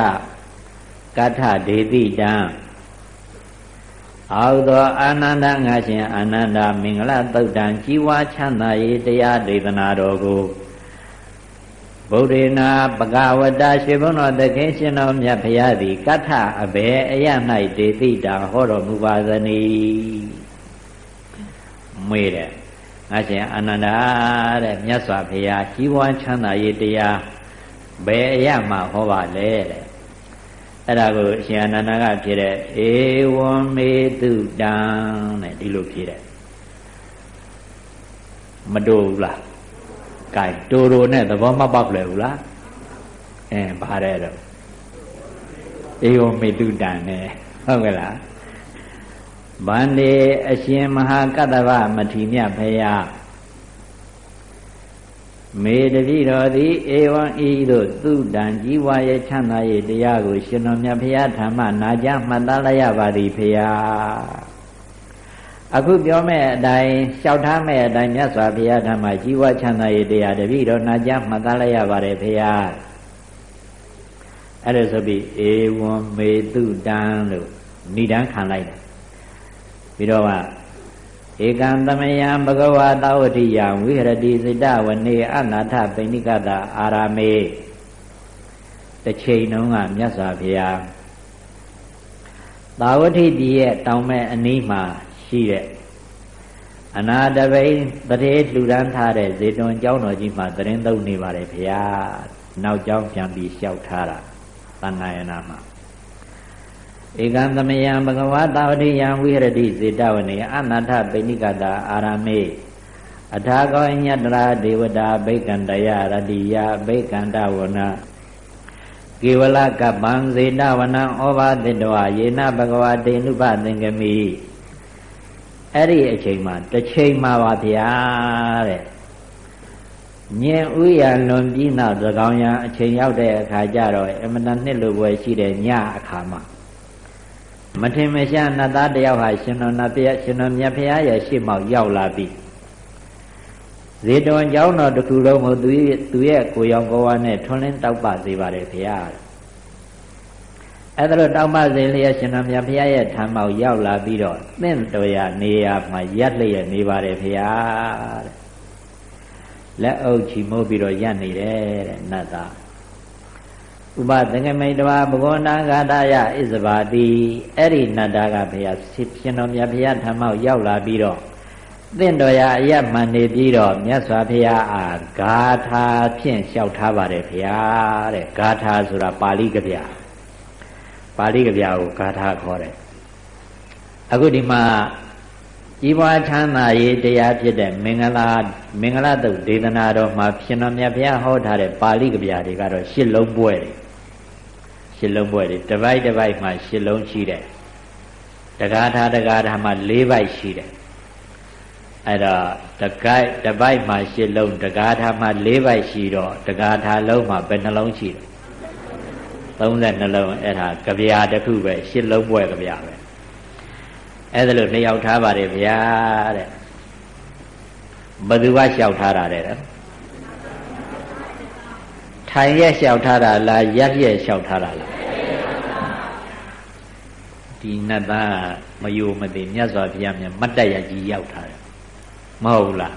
ကထဒေတိတံ အာဟုသောအာနန္ဒငါရှင်အာနန္ဒမင်္ဂလသုတ်တံជីវာချမ်းသာရေးတရားဒေသနာတော်ကိုဗုဒ္ဓေနာပကဝတ္တရှင်ဘုန်းတော်သခင်ရှင်တော်မြတ်ဖရာသည်ကထအဘေအယ၌ဒေတိတာဟောတော်မူပါသနည်းမွေတဲ့ငါရှင်အာနန္ဒာတဲ့မြတ်စွာဘုရားကြီးပွားချမ်းသာရေးတရားဘယ်အယမှာဟောပါလဲတဲ့ အဲ့ဒါကိုအရှင်အနန္ဒကဖြေတဲ့ဧဝံမေတုတံတဲ့ဒီလိုဖြေတဲ့မတိုးဘူးလားကဲတိုးတိုးနဲ့သဘောမပေါက်လဲဘူးလားအဲဘာတဲ့တော့ဧဝံမေတုတံနဲ့ဟုတ်ကဲ့လားဗန္ဒီအရှင်မဟာကတ္တဗမထေမြဖရာ မေတတိတော်သည်ဧဝံဤသို့သုတံជីဝရဲ့ချမ်းသာရဲ့တရားကို ရှင်တော်မြတ်ဖရာဓမ္မနာကြမှတ်သားလိုက်ရပါသည်ဖရာအခုပြောမဲ့အတိုင်းလျှောက်ထားမဲ့အတိုင်းမြတ်စွာဘုရားဓမ္မជីဝချမ်းသာရဲ့တရားတပည့်တော်နာကြမှတ်သားလိုက်ရပါတယ်ဖရာအဲ့ဒါဆိုပြီးဧဝံမေတုတံလို့ဏိဒံခံလိုက်တယ်ပြီးတော့ ဧကံသမယံဘဂဝါသဝတိယဝိဟရတိစိတဝနေအနာထပိဏိကတာအာရမေတစ်ချိန်တုန်းကမြတ်စွာဘုရားသာဝတိပြည်ရဲ့တောင်မဲ့အနီးမှာရှိတဲ့အနာတပိတရေလှူဒန်းထားတဲ့ဇေတွန်ကျောင်းတော်ကြီးမှာသတင်းသုံးနေပါတယ်ဘုရားနောက်ကျောင်းပြန်ပြီးလျှောက်ထားတာသံဃာယနာမှာ ဧကံသမယံဘဂဝါတာဝတိယံဝိဟရတိစေတဝနေအနာထပိဏိကတာအာရမေအထာကောညတရာဒေဝတာဘိကံတယရတိယဘိကံတဝနာကေဝလကပ္ပံစေတဝနံဩဘာတိတဝယေနဘဂဝါတေနုပသင်္ကမိအဲ့ဒီအချိန်မှာတစ်ချိန်မှာပါဗျာတဲ့ညင်ဥယျာလွန်ပြီးနောက်သကောင်ရံအချိန်ရောက်တဲ့အခါကျတော့အမတန်နှစ်လိုပွဲရှိတဲ့ညအခါမှာ မထင်မရှားနတ်သားတယောက်ဟာရှင်တော်နတ်ပြရှင်တော်မြတ်ဖရာရဲ့ရှေ့မောက်ရောက်လာပြီဇေတဝန်ကျောင်းတော်တစ်ခုလုံးကိုသူရဲ့သူရဲ့ကိုရောင်ကိုဝါနဲ့ထွန်းလင်းတောက်ပစေပါတယ်ဖရာအဲ့ဒါလို့တောက်ပစေလျက်ရှင်တော်မြတ်ဖရာရဲ့ထံမောက်ရောက်လာပြီးတော့သင့်တော်ရနေရာမှာရက်လျက်နေပါတယ်ဖရာတဲ့လက်အုပ်ချီမိုးပြီးတော့ရက်နေတယ်တဲ့နတ်သား ဥပသင်္ကမိတဝါဘဂဝန္တဂါဒယဣဇဘာတိအဲ့ဒီနန္ဒကဘုရားရှင်တော်မြတ်ဘုရားဓမ္မောက်ရောက်လာပြီးတော့သင့်တော်ရာအယမှန်နေပြီးတော့မြတ်စွာဘုရားအားဂါထာဖြင့်လျှောက်ထားပါတယ်ဘုရားတဲ့ဂါထာဆိုတာပါဠိကဗျာပါဠိကဗျာကိုဂါထာခေါ်တယ်အခုဒီမှာကြီးပွားချမ်းသာရေးတရားဖြစ်တဲ့မင်္ဂလာမင်္ဂလာတုတ်ဒေသနာတော်မှာရှင်တော်မြတ်ဘုရားဟောထားတဲ့ပါဠိကဗျာတွေကတော့ရှစ်လုံးပွဲတွေ ရှစ်လုံးပွဲတွေတစ်ပိုက်တစ်ပိုက်မှာရှစ်လုံးရှိတယ်တကားထားတကားထားမှာ၄ပိုက်ရှိတယ်အဲ့တော့တကိုက်တစ်ပိုက်မှာရှစ်လုံးတကားထားမှာ၄ပိုက်ရှိတော့တကားထားလုံးမှာဘယ်နှလုံးရှိတယ်32လုံးအဲ့ဒါကြဗျာတစ်ခုပဲရှစ်လုံးပွဲကြဗျာပဲအဲ့ဒါလို့လျှောက်ထားပါတယ်ဗျာတဲ့ဘယ်သူကလျှောက်ထားတာတဲ့ထိုင်ရက်လျှောက်ထားတာလားရက်ရက်လျှောက်ထားတာလား ဒီနတ်သားမယိုမသိမြတ်စွာဘုရားမြတ်မတ်တရကြီးရောက်ထားတယ်မဟုတ်ဘူးလား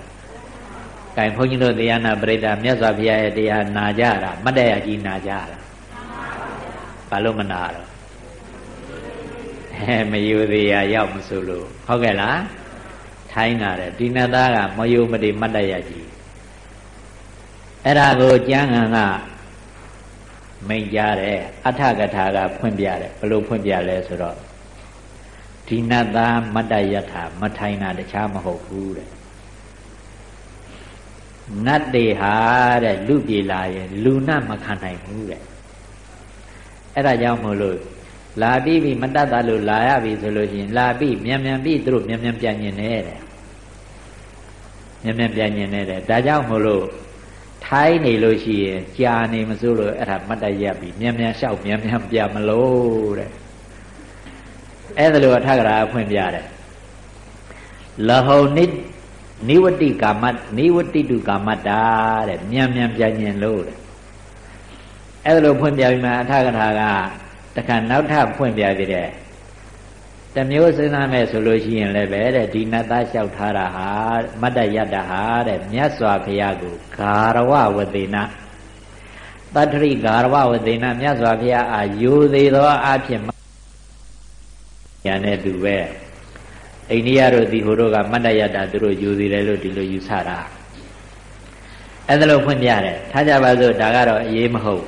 ကဲဘုန်းကြီးတို့တရားနာပရိသတ်မြတ်စွာဘုရားရဲ့တရားနာကြတာမတ်တရကြီးနာကြတာဘာလို့မနာတော့အဲမယိုသေးရရောက်မဆိုလို့ဟုတ်ကဲ့လားထိုင်းလာတယ်ဒီနတ်သားကမယိုမတိမတ်တရကြီးအဲ့ဒါကိုကျမ်းဂန်ကမိန်ကြတယ်အထကထာကဖွင့်ပြတယ်ဘလို့ဖွင့်ပြလဲဆိုတော့ ဒီနတ်သားမတ္တယထာမထိုင်တာတခြားမဟုတ်ဘူးတဲ့နတ်တွေဟာတဲ့လူပြေလာရင်လူနတ်မခံနိုင်ဘူးတဲ့အဲ့ဒါကြောင့်မို့လို့လာပြီးပြီမတတ်တာလို့လာရပြီဆိုလို့ရှိရင်လာပြီးမြန်မြန်ပြီးသူတို့မြန်မြန်ပြန်ညင်နေတဲ့မြန်မြန်ပြန်ညင်နေတဲ့ဒါကြောင့်မို့လို့ထိုင်းနေလို့ရှိရင်ကြာနေမစိုးလို့အဲ့ဒါမတ်တရက်ပြီမြန်မြန်လျှောက်မြန်မြန်ပြမလို့တဲ့ အဲ့ဒါလိုအထကရာဖွင့်ပြတယ်လဟုံနိနိဝတိကာမနိဝတိတုကာမတ္တာတဲ့မြန်မြန်ပြန်ညင်လို့တဲ့အဲ့ဒါလိုဖွင့်ပြပြီးမှအထကရာကတခါနောက်ထပ်ဖွင့်ပြသေးတယ်တမျိုးစဉ်းစားမယ်ဆိုလို့ရှိရင်လည်းပဲတဲ့ဒီနတ်သားလျှောက်ထားတာဟာမတ္တယတ္တဟာတဲ့မြတ်စွာဘုရားကိုဂါရဝဝသေနတတ္ထိဂါရဝဝသေနမြတ်စွာဘုရားအာယူသေးသောအဖြစ် ညာနဲ့တူပဲအိန္ဒိယတို့ဒီဟိုတို့ကမတ္တယတ္တသူတို့ယူသေးတယ်လို့ဒီလိုယူဆတာအဲ့ဒါလို့ဖွင့်ပြတယ်ထားကြပါစို့ဒါကတော့အရေးမဟုတ်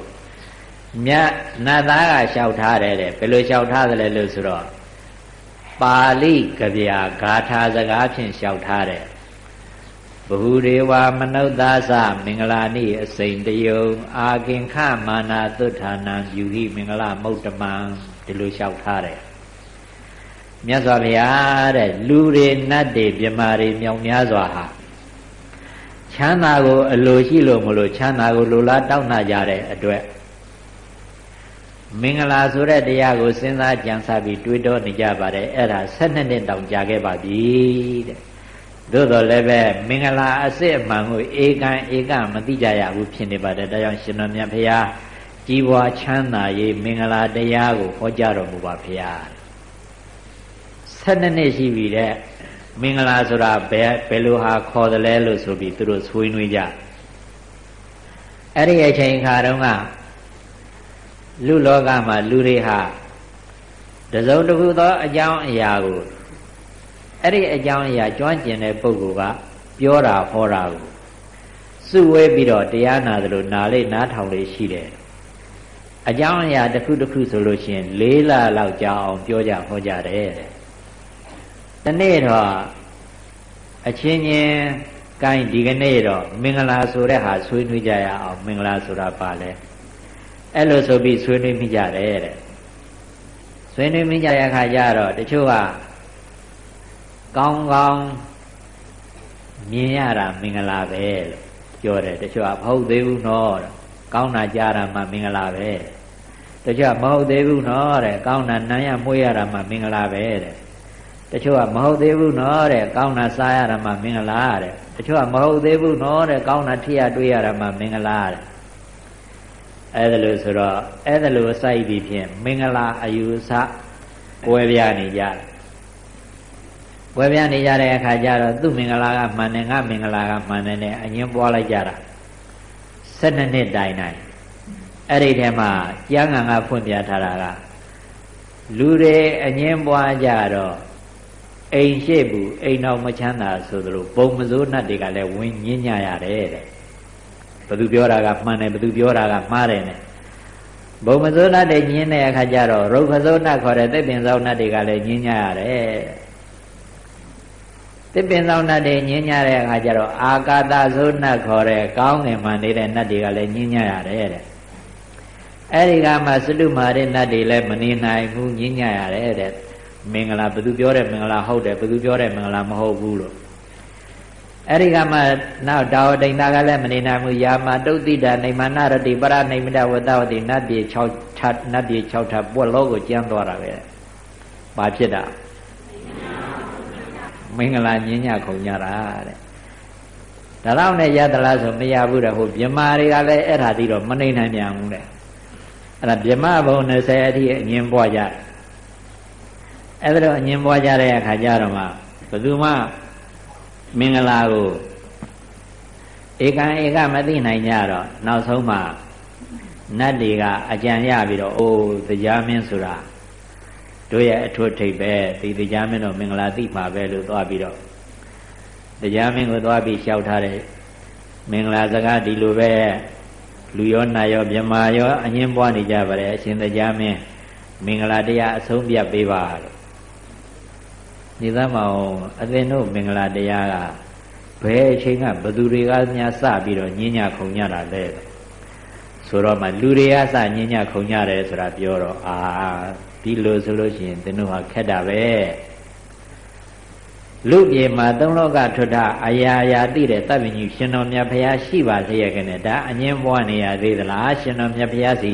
မြတ်နတ်သားကလျှောက်ထားတယ်တဲ့ဘယ်လိုလျှောက်ထားသလဲလို့ဆိုတော့ပါဠိကဗျာဂါထာစကားဖြင့်လျှောက်ထားတယ်ဘဟုရေဝမနုဿာသမင်္ဂလာနိအစိန်တယုံအာကင်ခမာနာသုထာနံယူဟိမင်္ဂလမုတ်တမံဒီလိုလျှောက်ထားတယ် မြတ်စွာဘုရားတဲ့လူတွေနတ်တွေမြမာတွေမြောင်များစွာဟာချမ်းသာကိုအလိုရှိလို့မလို့ချမ်းသာကိုလိုလားတောင်းနာကြတဲ့အတွက်မင်္ဂလာဆိုတဲ့တရားကိုစဉ်းစားကြံစားပြီးတွေးတောနေကြပါတယ်အဲ့ဒါ၁၂နှစ်တောင်ကြာခဲ့ပါပြီတဲ့သို့တော်လည်းပဲမင်္ဂလာအစစ်အမှန်ကိုဧကံဧကမသိကြရဘူးဖြစ်နေပါတယ်ဒါကြောင့်ရှင်တော်မြတ်ဖရာကြီးပွားချမ်းသာရေးမင်္ဂလာတရားကိုဟောကြားတော်မူပါဖရာ ၁၂နှစ်ရှိပြီတဲ့မင်္ဂလာဆိုတာဘယ်ဘယ်လိုဟာခေါ်တယ်လဲလို့ဆိုပြီးသူတို့ဆွေးနွေးကြအဲ့ဒီအချိန်ခါတုန်းကလူလောကမှာလူတွေဟာတစုံတစ်ခုသောအကြောင်းအရာကိုအဲ့ဒီအကြောင်းအရာကျွမ်းကျင်တဲ့ပုဂ္ဂိုလ်ကပြောတာဟောတာကိုစုဝေးပြီးတော့တရားနာသလိုနာလေးနားထောင်လေးရှိတယ်အကြောင်းအရာတစ်ခုတစ်ခုဆိုလို့ရှိရင်၄လလောက်ကြာအောင်ပြောကြဟောကြတယ်တဲ့ တနေ့တော့အချင်းချင်းကိုင်းဒီကနေ့တော့မင်္ဂလာဆိုတဲ့ဟာဆွေးနွေးကြရအောင်မင်္ဂလာဆိုတာပါလဲအဲ့လိုဆိုပြီးဆွေးနွေးမိကြတယ်တဲ့ဆွေးနွေးမိကြတဲ့အခါကျတော့တချို့ကကောင်းကောင်းမြင်ရတာမင်္ဂလာပဲလို့ပြောတယ်တချို့ကမဟုတ်သေးဘူးနော်ကောင်းတာကြားတာမှမင်္ဂလာပဲတချို့ကမဟုတ်သေးဘူးနော်တဲ့ကောင်းတာနမ်းရမွေးရတာမှမင်္ဂလာပဲတဲ့ တချို့ကမဟုတ်သေးဘူးနော်တဲ့ကောင်းတာစားရတာမှမင်္ဂလာတဲ့တချို့ကမဟုတ်သေးဘူးနော်တဲ့ကောင်းတာထိရတွေ့ရတာမှမင်္ဂလာတဲ့အဲ့ဒါလို့ဆိုတော့အဲ့ဒါလို့စိုက်ပြီးဖြင့်မင်္ဂလာအယူဆကွဲပြားနေကြတယ်ကွဲပြားနေကြတဲ့အခါကျတော့သူ့မင်္ဂလာကမှန်တယ်ငါမင်္ဂလာကမှန်တယ်နဲ့အငင်းပွားလိုက်ကြတာ12နှစ်တိုင်တိုင်အဲ့ဒီထဲမှာကျမ်းဂန်ကဖွင့်ပြထားတာကလူတွေအငင်းပွားကြတော့ အိမ်ရှိဘူးအိမ်တော်မချမ်းသာဆိုသလိုဘုံမစိုးနတ်တွေကလည်းဝင်းညင်းညရတယ်တဲ့ဘသူပြောတာကမှန်တယ်ဘသူပြောတာကမှားတယ်နဲ့ဘုံမစိုးနတ်တွေညင်းတဲ့အခါကျတော့ရုပ်ခစိုးနတ်ခေါ်တဲ့သစ်ပင်စောနတ်တွေကလည်းညင်းညရတယ်သစ်ပင်စောနတ်တွေညင်းညတဲ့အခါကျတော့အာကာသစိုးနတ်ခေါ်တဲ့ကောင်းငင်မှနေတဲ့နတ်တွေကလည်းညင်းညရတယ်တဲ့အဲ့ဒီကမှစတုမာရနတ်တွေလည်းမနေနိုင်ဘူးညင်းညရတယ်တဲ့ မင်္ဂလာဘသူပြောတဲ့မင်္ဂလာဟုတ်တယ်ဘသူပြောတဲ့မင်္ဂလာမဟုတ်ဘူးလို့အဲ့ဒီကမှနောက်တာဝတိန်တာကလည်းမနေနိုင်ဘူးယာမတုတ်တိတာနေမနာရတိပရနိမတဝတဝတိနတ်ပြေ6ထပ်နတ်ပြေ6ထပ်ပွက်လောကိုကျမ်းသွားတာပဲ။ဘာဖြစ်တာမင်္ဂလာညင်ညခုံကြတာတဲ့။ဒါတော့နဲ့ရသလားဆိုမရဘူးတဲ့ဟိုမြမာတွေကလည်းအဲ့ဒါဒီတော့မနေနိုင်ပြန်ဘူးတဲ့။အဲ့ဒါမြမဘုံ20အထိအငင်းပွားကြတယ်။ အဲ့ဒါတော့အငင်းပွားကြတဲ့အခါကျတော့မှဘယ်သူမှမင်္ဂလာကိုဧကံဧကမသိနိုင်ကြတော့နောက်ဆုံးမှနတ်တွေကအကြံရပြီးတော့အိုးတရားမင်းဆိုတာတို့ရဲ့အထွတ်ထိပ်ပဲဒီတရားမင်းတော့မင်္ဂလာသိမှာပဲလို့သွားပြီးတော့တရားမင်းကိုသွားပြီးလျှောက်ထားတဲ့မင်္ဂလာစကားဒီလိုပဲလူရောနာရောမြမာရောအငင်းပွားနေကြပါတယ်အရှင်တရားမင်းမင်္ဂလာတရားအဆုံးပြပေးပါလို့ နေသားမအောင်အသင်တို့မင်္ဂလာတရားကဘယ်အချိန်ကဘသူတွေကများစပြီးတော့ညဉ့်ညခုံညတာလဲဆိုတော့မှလူတွေကစညဉ့်ညခုံညတယ်ဆိုတာပြောတော့အာဒီလိုဆိုလို့ရှိရင်သင်တို့ဟာခက်တာပဲလူပြေမှာသုံးလောကထွတ်တာအရာရာသိတဲ့တပ်ပင်ကြီးရှင်တော်မြတ်ဖရာရှိပါလျက်ကနေဒါအငင်းပွားနေရသေးသလားရှင်တော်မြတ်ဖရာစီ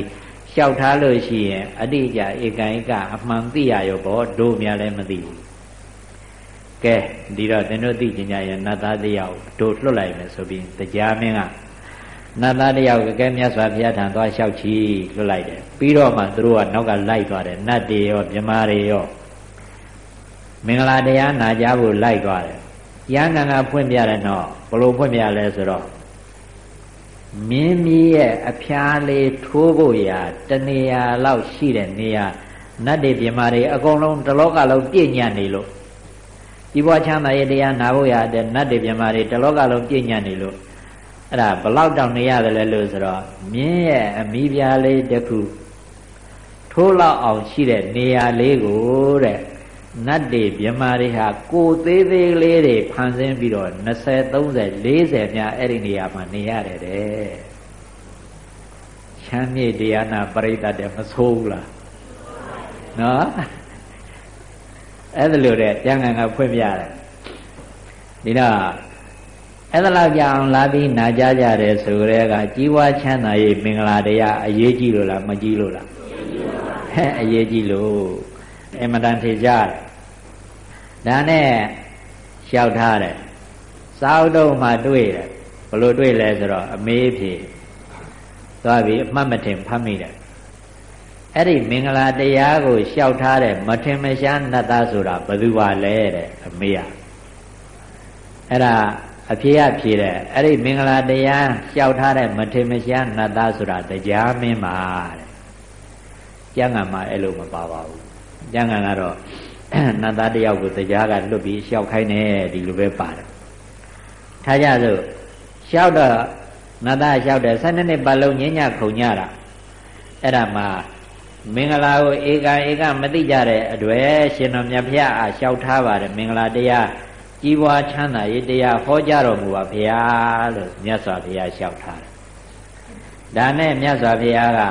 လျှောက်ထားလို့ရှိရင်အတိအကျဧကံဧကအမှန်သိရရောဘောတို့များလည်းမသိဘူး ကဲဒီတော့သင်တို့သိကြကြရင်နတ်သားတယောက်တို့လွတ်လိုက်မယ်ဆိုပြီးတရားမင်းကနတ်သားတယောက်ကဲမြတ်စွာဘုရားထံသွားလျှောက်ချီလွတ်လိုက်တယ်ပြီးတော့မှသူတို့ကနောက်ကလိုက်သွားတယ်နတ်တွေရောမြမာတွေရောမင်္ဂလာတရားနာကြဖို့လိုက်သွားတယ်ရဟန်းကံကဖွင့်ပြတယ်နော်ဘလို့ဖွင့်ပြလဲဆိုတော့မင်းမီးရဲ့အဖျားလေးထိုးဖို့ရာတနေရာလောက်ရှိတဲ့နေရာနတ်တွေမြမာတွေအကုန်လုံးတလောကလုံးပြည့်ညံ့နေလို့ ဒီဘဝချမ်းသာရဲ့တရားနာဖို့ရတဲ့နတ်တွေမြမာတွေတလောကလုံးပြည့်ညံ့နေလို့အဲ့ဒါဘလောက်တောင်နေရတယ်လဲလို့ဆိုတော့မြင်းရဲ့အမိပြားလေးတစ်ခုထိုးလောက်အောင်ရှိတဲ့နေရာလေးကိုတဲ့နတ်တွေမြမာတွေဟာကိုသေးသေးလေးတွေဖန်ဆင်းပြီးတော့20 30 40များအဲ့ဒီနေရာမှာနေရတယ်တဲ့ချမ်းမြေ့တရားနာပရိသတ်တဲ့မဆိုးဘူးလားနော် အဲ့ဒါလို့တဲ့ကျန်ကန်ကဖွင့်ပြတယ်ဒီတော့အဲ့ဒါလောက်ကြအောင်လာပြီးနာကြကြတယ်ဆိုကြတဲ့ကကြီးဝါချမ်းသာရေးမင်္ဂလာတရားအရေးကြီးလို့လားမကြီးလို့လားဟဲ့အရေးကြီးလို့အမတန်ထေကြတယ်ဒါနဲ့လျှောက်ထားတယ်စာအုပ်တော့မှတွေ့တယ်ဘလို့တွေ့လဲဆိုတော့အမေးဖြေသွားပြီးအမှတ်မထင်ဖတ်မိတယ် အဲ့ဒီမင်္ဂလာတရားကိုလျှောက်ထားတဲ့မထင်မရှားနတ်သားဆိုတာဘယ်သူပါလဲတဲ့အမေကအဲ့ဒါအဖြေရဖြေတယ်အဲ့ဒီမင်္ဂလာတရားလျှောက်ထားတဲ့မထင်မရှားနတ်သားဆိုတာတရားမင်းပါတဲ့ကျမ်းဂန်မှာအဲ့လိုမပါပါဘူးကျမ်းဂန်ကတော့နတ်သားတယောက်ကိုတရားကလွတ်ပြီးလျှောက်ခိုင်းတယ်ဒီလိုပဲပါတယ်ထားကြစို့လျှောက်တော့နတ်သားလျှောက်တယ်12နှစ်ပတ်လုံးညညခုံညတာအဲ့ဒါမှ မင်္ဂလာကိုဧကဧကမသိကြတဲ့အတွေ့ရှင်တော်မြတ်ဖျားအားလျှောက်ထားပါတယ်မင်္ဂလာတရားကြီးပွားချမ်းသာရေးတရားဟောကြားတော်မူပါဘုရားလို့မြတ်စွာဘုရားလျှောက်ထားတယ်ဒါနဲ့မြတ်စွာဘုရားက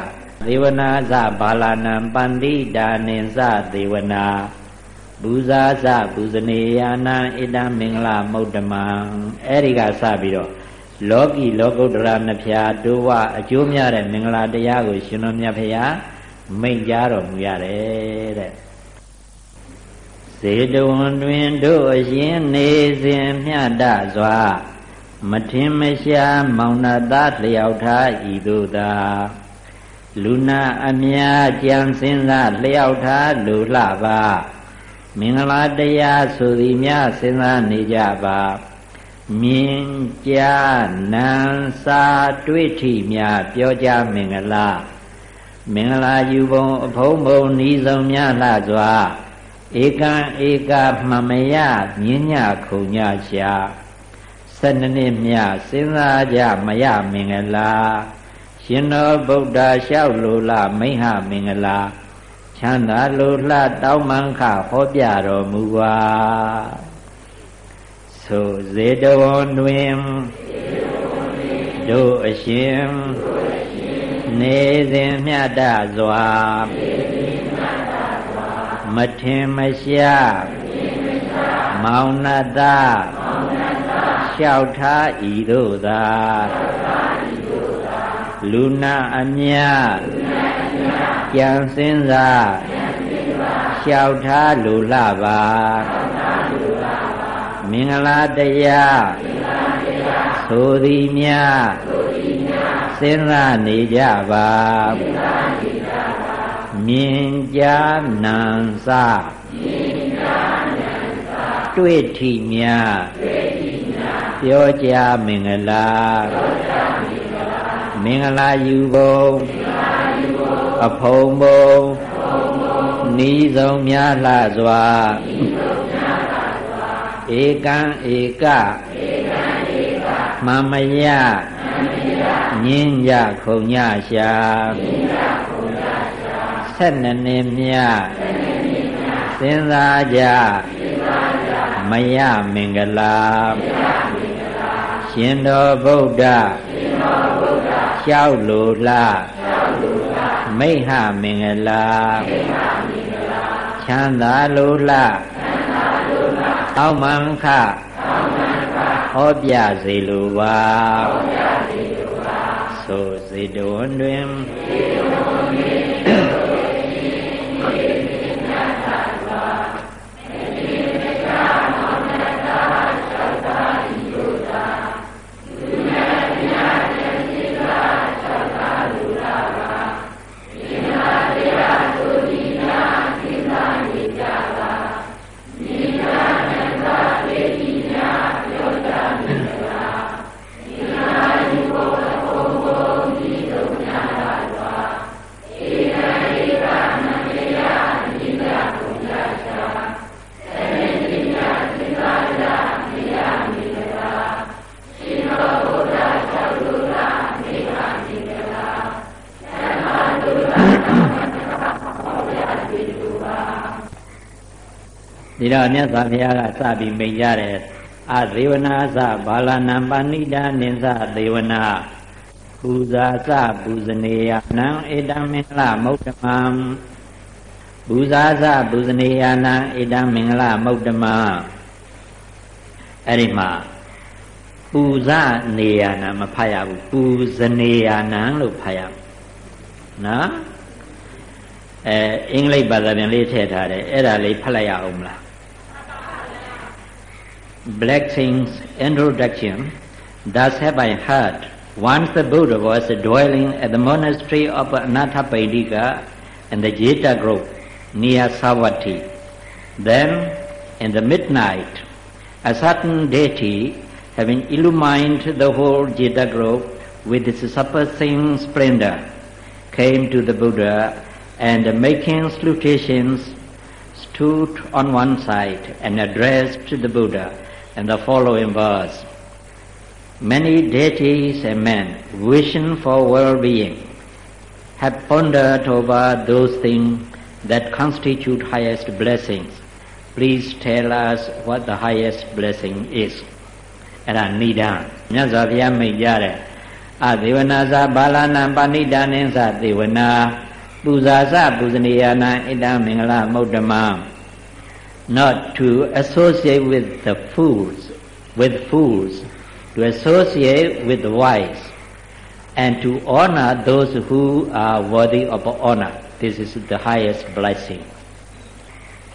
သေဝနာသဘာလာနံပန္တိတာနိသသေဝနာဘူဇာသဘူဇနေယာနံဣဒံမင်္ဂလာမௌတ္တမံအဲ့ဒီကစပြီးတော့လောကီလောကုတ္တရာနှဖျားတို့ဝအကျိုးများတဲ့မင်္ဂလာတရားကိုရှင်တော်မြတ်ဖရာ မိန့်ကြားတော်မူရတယ်တဲ့ဇေတဝန်တွင်တို့အရင်နေစဉ်မြတ်တစွာ မထင်မရှားမောင်နာသားလျောက်ထားဤသို့သာလူနာအမြကြံစင်းသာလျောက်ထားလူလှပါမင်္ဂလာတရားဆိုသည်များစဉ်းစားနေကြပါမြင်ကြားနံစာတွေ့ထိများပြောကြမင်္ဂလာ မင်္ဂလာယူပုံအဖုံးဖုံဤဆုံးများလှစွာဧကံဧကမှမယမြင်းညခုံညရှာ၁၂နှစ်မြစဉ်းစားကြမရမင်္ဂလာရှင်တော်ဗုဒ္ဓလျှောက်လိုလားမိဟမင်္ဂလာချမ်းသာလိုလှတောင်းမှန်ခဟောပြတော်မူပါဆိုဇေတဝန်တွင်တို့အရှင် နေစဉ်မြတ်တစွာမထင်မရှားမောင်နတလျှောက်ထားဤသို့သာလူနာအမြကြံစင်းစားလျှောက်ထားလူလှပါမင်္ဂလာတရားသိုသည်များ စဉ်းစားနေကြပါမြင်ကြားနံစတွေ့ထီများပြောကြားမင်္ဂလာမင်္ဂလာယူပုံအဖုံဘုံနီးဆုံးများလှစွာဧကံဧကမမယ ညင်းကြခုံညရှာဆက်နှစ်နှစ်မြစဉ်းစားကြမယမင်္ဂလာရှင်တော်ဗုဒ္ဓလျှောက်လိုလားမိဟမင်္ဂလာချမ်းသာလိုလားအောက်မံခဟောပြစေလိုပါ ဆိုစေတဝန်တွင် တော့မြတ်စွာဘုရားကစပြီးမိန်ကြတယ်အသေဝနာသဘာလနံပဏိတာနိသသေဝနာပူဇာစပူဇနေယနံဧတံမင်္ဂလမௌတမံပူဇာစပူဇနေယနံဧတံမင်္ဂလမௌတမံအဲ့ဒီမှာပူဇနေယနံမဖတ်ရဘူးပူဇနေယနံလို့ဖတ်ရနော်အဲအင်္ဂလိပ်ဘာသာပြန်လေးထည့်ထားတယ်အဲ့ဒါလေးဖတ်လိုက်ရအောင်မလား Blessings introduction thus have I heard once the Buddha was dwelling at the monastery of Anathapindika in the Jeta group near Savatthi then in the midnight a certain deity having illumined the whole Jeta group with its surpassing splendor came to the Buddha and making salutations stood on one side and addressed the Buddha in the following verse. Many deities and men wishing for well-being have pondered over those things that constitute highest blessings. Please tell us what the highest blessing is. အဲ့ဒါနိဒာမြတ်စွာဘုရားမိတ်ကြတဲ့အသေဝနာသာဘာလနာပဏိတာနိသသေဝနာပူဇာစပူဇနေယနာဣတမင်္ဂလမௌတမ not to associate with the fools with fools to associate with the wise and to honor those who are worthy of honor this is the highest blessing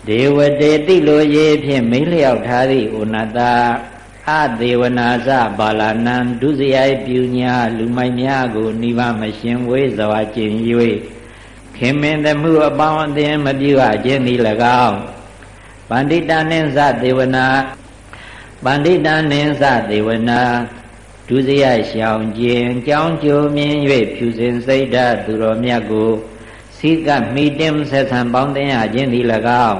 ဒေဝတေတိလိုရေးဖြင့်မိလျောက်ထားသည့်ဥနတာအဒေဝနာဇဘာလနံဒုစရိုက်ပြုညာလူမိုက်များကိုနိဗ္ဗာန်မရှင်ဝေးစွာကျင်၍ခင်မင်သမှုအပေါင်းအသင်းမပြုအပ်ခြင်းသည်၎င်း ပန္တိတနှင်းသဒေဝနာပန္တိတနှင်းသဒေဝနာဒုစရိုက်ရှောင်ခြင်းကြောင်းကြိုမြင်၍ဖြူစင်စိတ်ဓာတ်သူတော်မြတ်ကိုစိကမိတင်ဆက်ဆံပေါင်းတင်ရခြင်းသည်၎င်း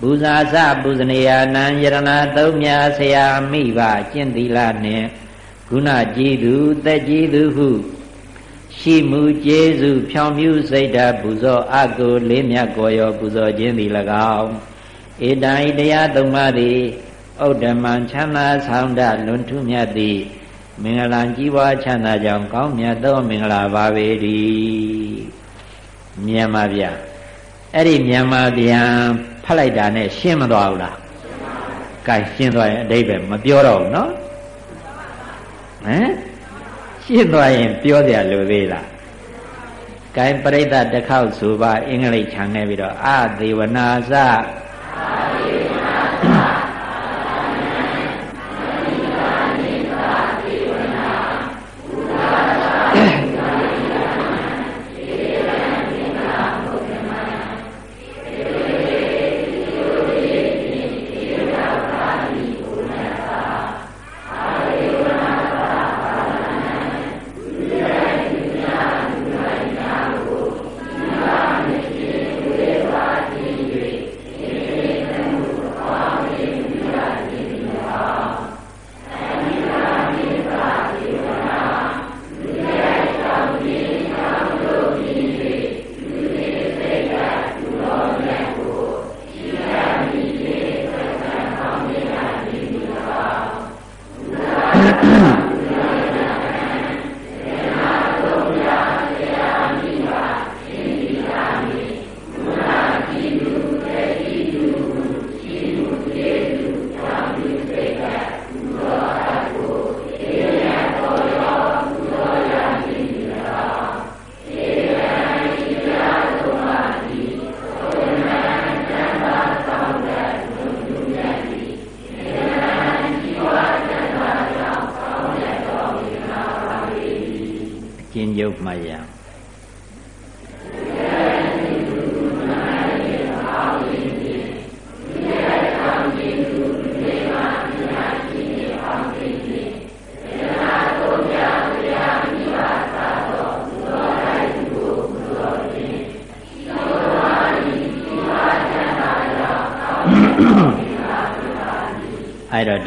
ပူဇာစပူဇနေယနံယရဏသုံးမြာဆရာမိဘကျင့်သီလနှင့်ဂုဏကြည်သူတက်ကြည်သူဟုရှိမှုကျေးဇူးဖြောင်မြူစိတ်ဓာတ်ပူဇော်အကုလေးမြတ်ကိုရောပူဇော်ခြင်းသည်၎င်း ဧတံဤတရားသုံးပါးသည်ဥဒ္ဓမံချမ်းသာဆောင်တလွန်ထူးမြတ်သည်မင်္ဂလာကြီးပွားချမ်းသာကြောင်းကောင်းမြတ်သောမင်္ဂလာပါပေ၏မြန်မာဗျအဲ့ဒီမြန်မာဗျံဖတ်လိုက်တာနဲ့ရှင်းမသွားဘူးလားကဲရှင်းသွားရင်အတိတ်ပဲမပြောတော့ဘူးနော်ဟမ်ရှင်းသွားရင်ပြောကြလို့သေးလားကဲပရိသတ်တစ်ခေါက်ဆိုပါအင်္ဂလိပ်ခြံနေပြီးတော့အသေဝနာစ အသေ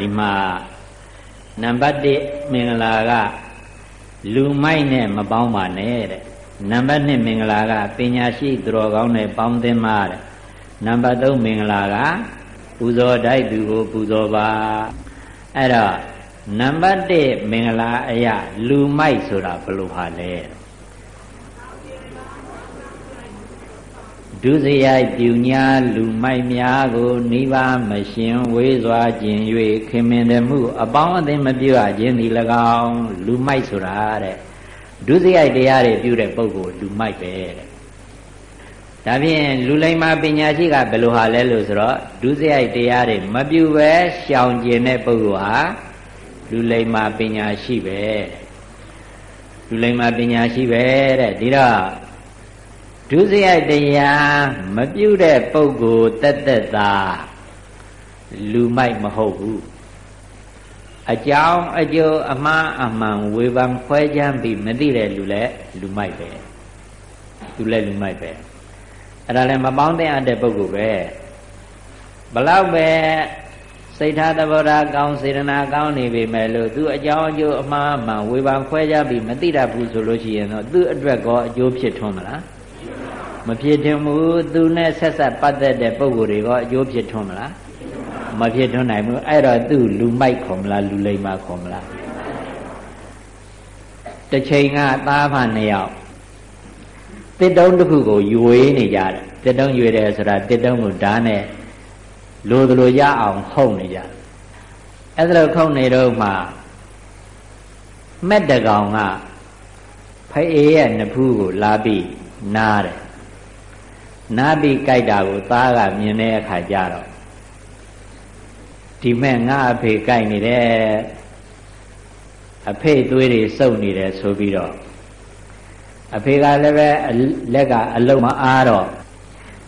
ဒီမှာနံပါတ်1မင်္ဂလာကလူမိုက်နဲ့မပေါင်းပါနဲ့တဲ့နံပါတ်2မင်္ဂလာကပညာရှိသူတော်ကောင်းနဲ့ပေါင်းသင်းပါတဲ့နံပါတ်3မင်္ဂလာကပူဇော်တိုက်သူကိုပူဇော်ပါအဲ့တော့နံပါတ်1မင်္ဂလာအရာလူမိုက်ဆိုတာဘယ်လိုဟာလဲ ဒုစရိုက်ပြူညာလူမိုက်များကိုနိဗ္ဗာန်မရှင်ဝေးစွာခြင်း၍ခင်မင်တမှု အပေါင်းအသင်းမပြုအပ်ခြင်းသည်၎င်းလူမိုက်ဆိုတာတဲ့ဒုစရိုက်တရားတွေပြုတဲ့ပုဂ္ဂိုလ်လူမိုက်ပဲတဲ့ဒါဖြင့်လူလိမ္မာပညာရှိကဘယ်လိုဟာလဲလို့ဆိုတော့ဒုစရိုက်တရားတွေမပြုပဲရှောင်ကျင်တဲ့ပုဂ္ဂိုလ်ဟာလူလိမ္မာပညာရှိပဲလူလိမ္မာပညာရှိပဲတဲ့ဒီတော့ ဒုစရိုက်တရားမပြုတဲ့ပုဂ္ဂိုလ်တက်တက်သာလူမိုက်မဟုတ်ဘူးအကြောင်းအကျိုးအမှားအမှန်ဝေဖန်ခွဲခြမ်းပြီးမသိတဲ့လူလည်းလူမိုက်ပဲသူလည်းလူမိုက်ပဲအဲ့ဒါလည်းမပေါင်းတဲ့အပ်တဲ့ပုဂ္ဂိုလ်ပဲဘလောက်ပဲစိတ်ထားသဘောထားကောင်းစေတနာကောင်းနေပြီမဲ့လို့သူအကြောင်းအကျိုးအမှားအမှန်ဝေဖန်ခွဲခြားပြီးမသိတတ်ဘူးဆိုလို့ရှိရင်တော့သူ့အတွက်ကောအကျိုးဖြစ်ထွန်းမလား မဖြစ်ထွန်းဘူးသူနဲ့ဆက်ဆက်ပတ်သက်တဲ့ပုဂ္ဂိုလ်တွေကအကျိုးဖြစ်ထွန်းမလားမဖြစ်ထွန်းနိုင်ဘူးအဲ့တော့သူ့လူမိုက်ခေါ်မလားလူလိမ္မာခေါ်မလားတစ်ချိန်ကသားဖနှစ်ယောက်တစ်တုံးတစ်ခုကိုယူဝေးနေကြတယ်တစ်တုံးယူတယ်ဆိုတာတစ်တုံးကိုဓာတ်နဲ့လိုသလိုရအောင်ခုံနေကြအဲ့ဒါလိုခုံနေတော့မှမက်တကောင်ကဖအေးရဲ့နဖူးကိုလာပြီးနားတယ် နားပြီးကြိုက်တာကိုသားကမြင်တဲ့အခါကျတော့ဒီမဲ့ငါအဖေကြိုက်နေတယ်အဖေသွေးတွေစုပ်နေတယ်ဆိုပြီးတော့အဖေကလည်းပဲလက်ကအလုံးမအားတော့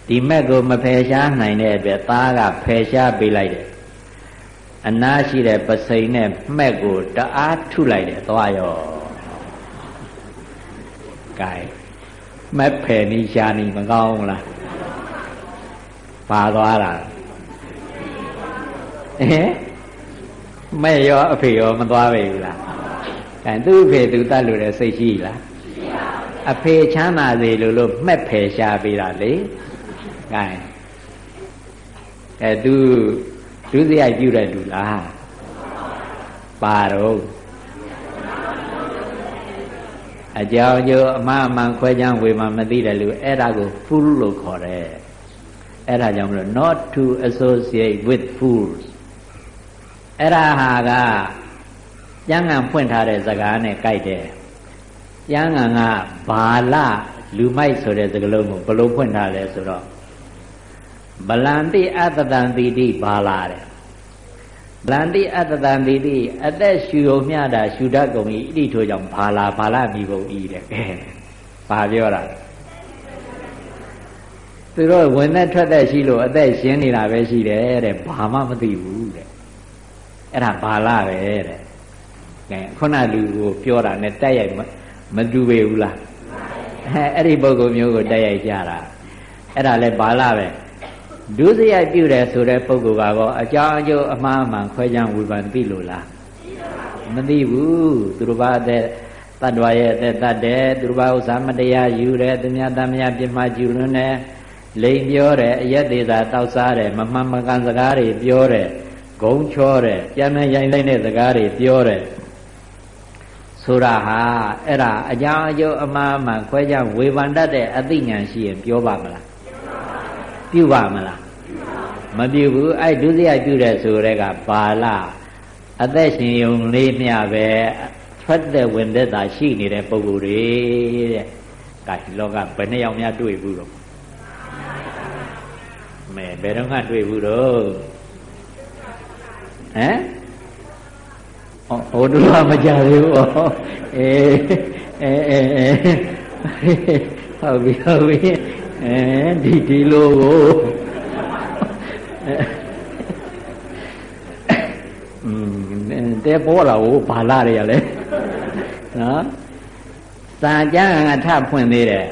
ဒီမက်ကိုမဖယ်ရှားနိုင်တဲ့အတွက်သားကဖယ်ရှားပေးလိုက်တယ်အနာရှိတဲ့ပစိန်နဲ့မက်ကိုတအားထုလိုက်တယ်သွားရောကဲ မက်ဖယ်နီးရှားနီးမကောင်းဘူးလားပါသွားတာဟင်မဲ့ရောအဖေရောမသွားပဲဘူးလားအဲသူ့အဖေသူတတ်လို့တဲ့စိတ်ရှိလားအဖေချမ်းသာစေလို့လို့မှက်ဖယ်ရှားပေးတာလေကဲအဲသူဒုစရိုက်ပြုတဲ့လူလားပါတော့ အကြောင်းကျိုးအမှားအမှန်ခွဲခြားဝေမှမသိတယ်လူအဲ့ဒါကို fool လို့ခေါ်တယ်အဲ့ဒါကြောင့်မလို့ not to associate with fools အဲ့ဒါဟာကကျမ်းဂန်ဖွင့်ထားတဲ့ဇကားနဲ့ကြိုက်တယ်ကျမ်းဂန်ကဘာလလူမိုက်ဆိုတဲ့စကားလုံးကိုဘယ်လိုဖွင့်ထားလဲဆိုတော့ဗလန္တိအတ္တတံတိတိဘာလာတဲ့ဗ လန္တိအတ္တတံတိတိအသက်ရှူုံမျှတာရှူတတ်ကုန်၏ဣတိထိုကြောင့်ဘာလာဘာလမြည်ကုန်၏တဲ့ကဲဘာပြောတာသူတို့ဝင်သက်ထွက်သက်ရှိလို့အသက်ရှင်နေတာပဲရှိတယ်တဲ့ဘာမှမသိဘူးတဲ့အဲ့ဒါဘာလာပဲတဲ့ကဲခုနလူကိုပြောတာနဲ့တက်ရိုက်မတူပေဘူးလားအဲအဲ့ဒီပုဂ္ဂိုလ်မျိုးကိုတက်ရိုက်ကြတာအဲ့ဒါလဲဘာလာပဲ ဒုစရိုက်ပြုတယ်ဆိုတဲ့ပုဂ္ဂိုလ်ကတော့အကြောင်းအကျိုးအမှားအမှန်ခွဲခြားဝေဖန်သိလို့လားမသိဘူးသူတို့ဘာအသက်တတ္တဝါရဲ့အသက်တတ်တယ်သူတို့ဘာဥစ္စာမတရားယူတယ်သူများတမများပြမကျူလွန်းတယ်လိန်ပြောတယ်အရက်သေးတာတောက်စားတယ်မမှန်မကန်စကားတွေပြောတယ်ဂုံချောတယ်ကြမ်းနဲ့ရိုင်းလိုက်တဲ့စကားတွေပြောတယ်ဆိုတာဟာအဲ့ဒါအကြောင်းအကျိုးအမှားမှခွဲခြားဝေဖန်တတ်တဲ့အသိဉာဏ်ရှိရင်ပြောပါမလား ပြုပါမလားမပြုဘူးအဲ့ဒုစရိုက်ပြုတဲ့ဆိုတဲ့ကပါဠအသက်ရှင်ယုံလေးမျှပဲထွက်တဲ့ဝင်သက်သာရှိနေတဲ့ပုံကိုယ်တွေတဲ့။ဒါလောကဘယ်နှယောက်များတွေ့ဘူးတော့မဲဘယ်တော့မှတွေ့ဘူးတော့ဟမ်ဟိုတို့ကမကြသေးဘူးအေးအဲအဲဟုတ်ပြီဟုတ်ပြီ အဲဒီဒီလိုကိုอืมတဲပေါ်လာကိုဘာလာရရလဲနော်စာကြံကထဖွင့်သေးတယ်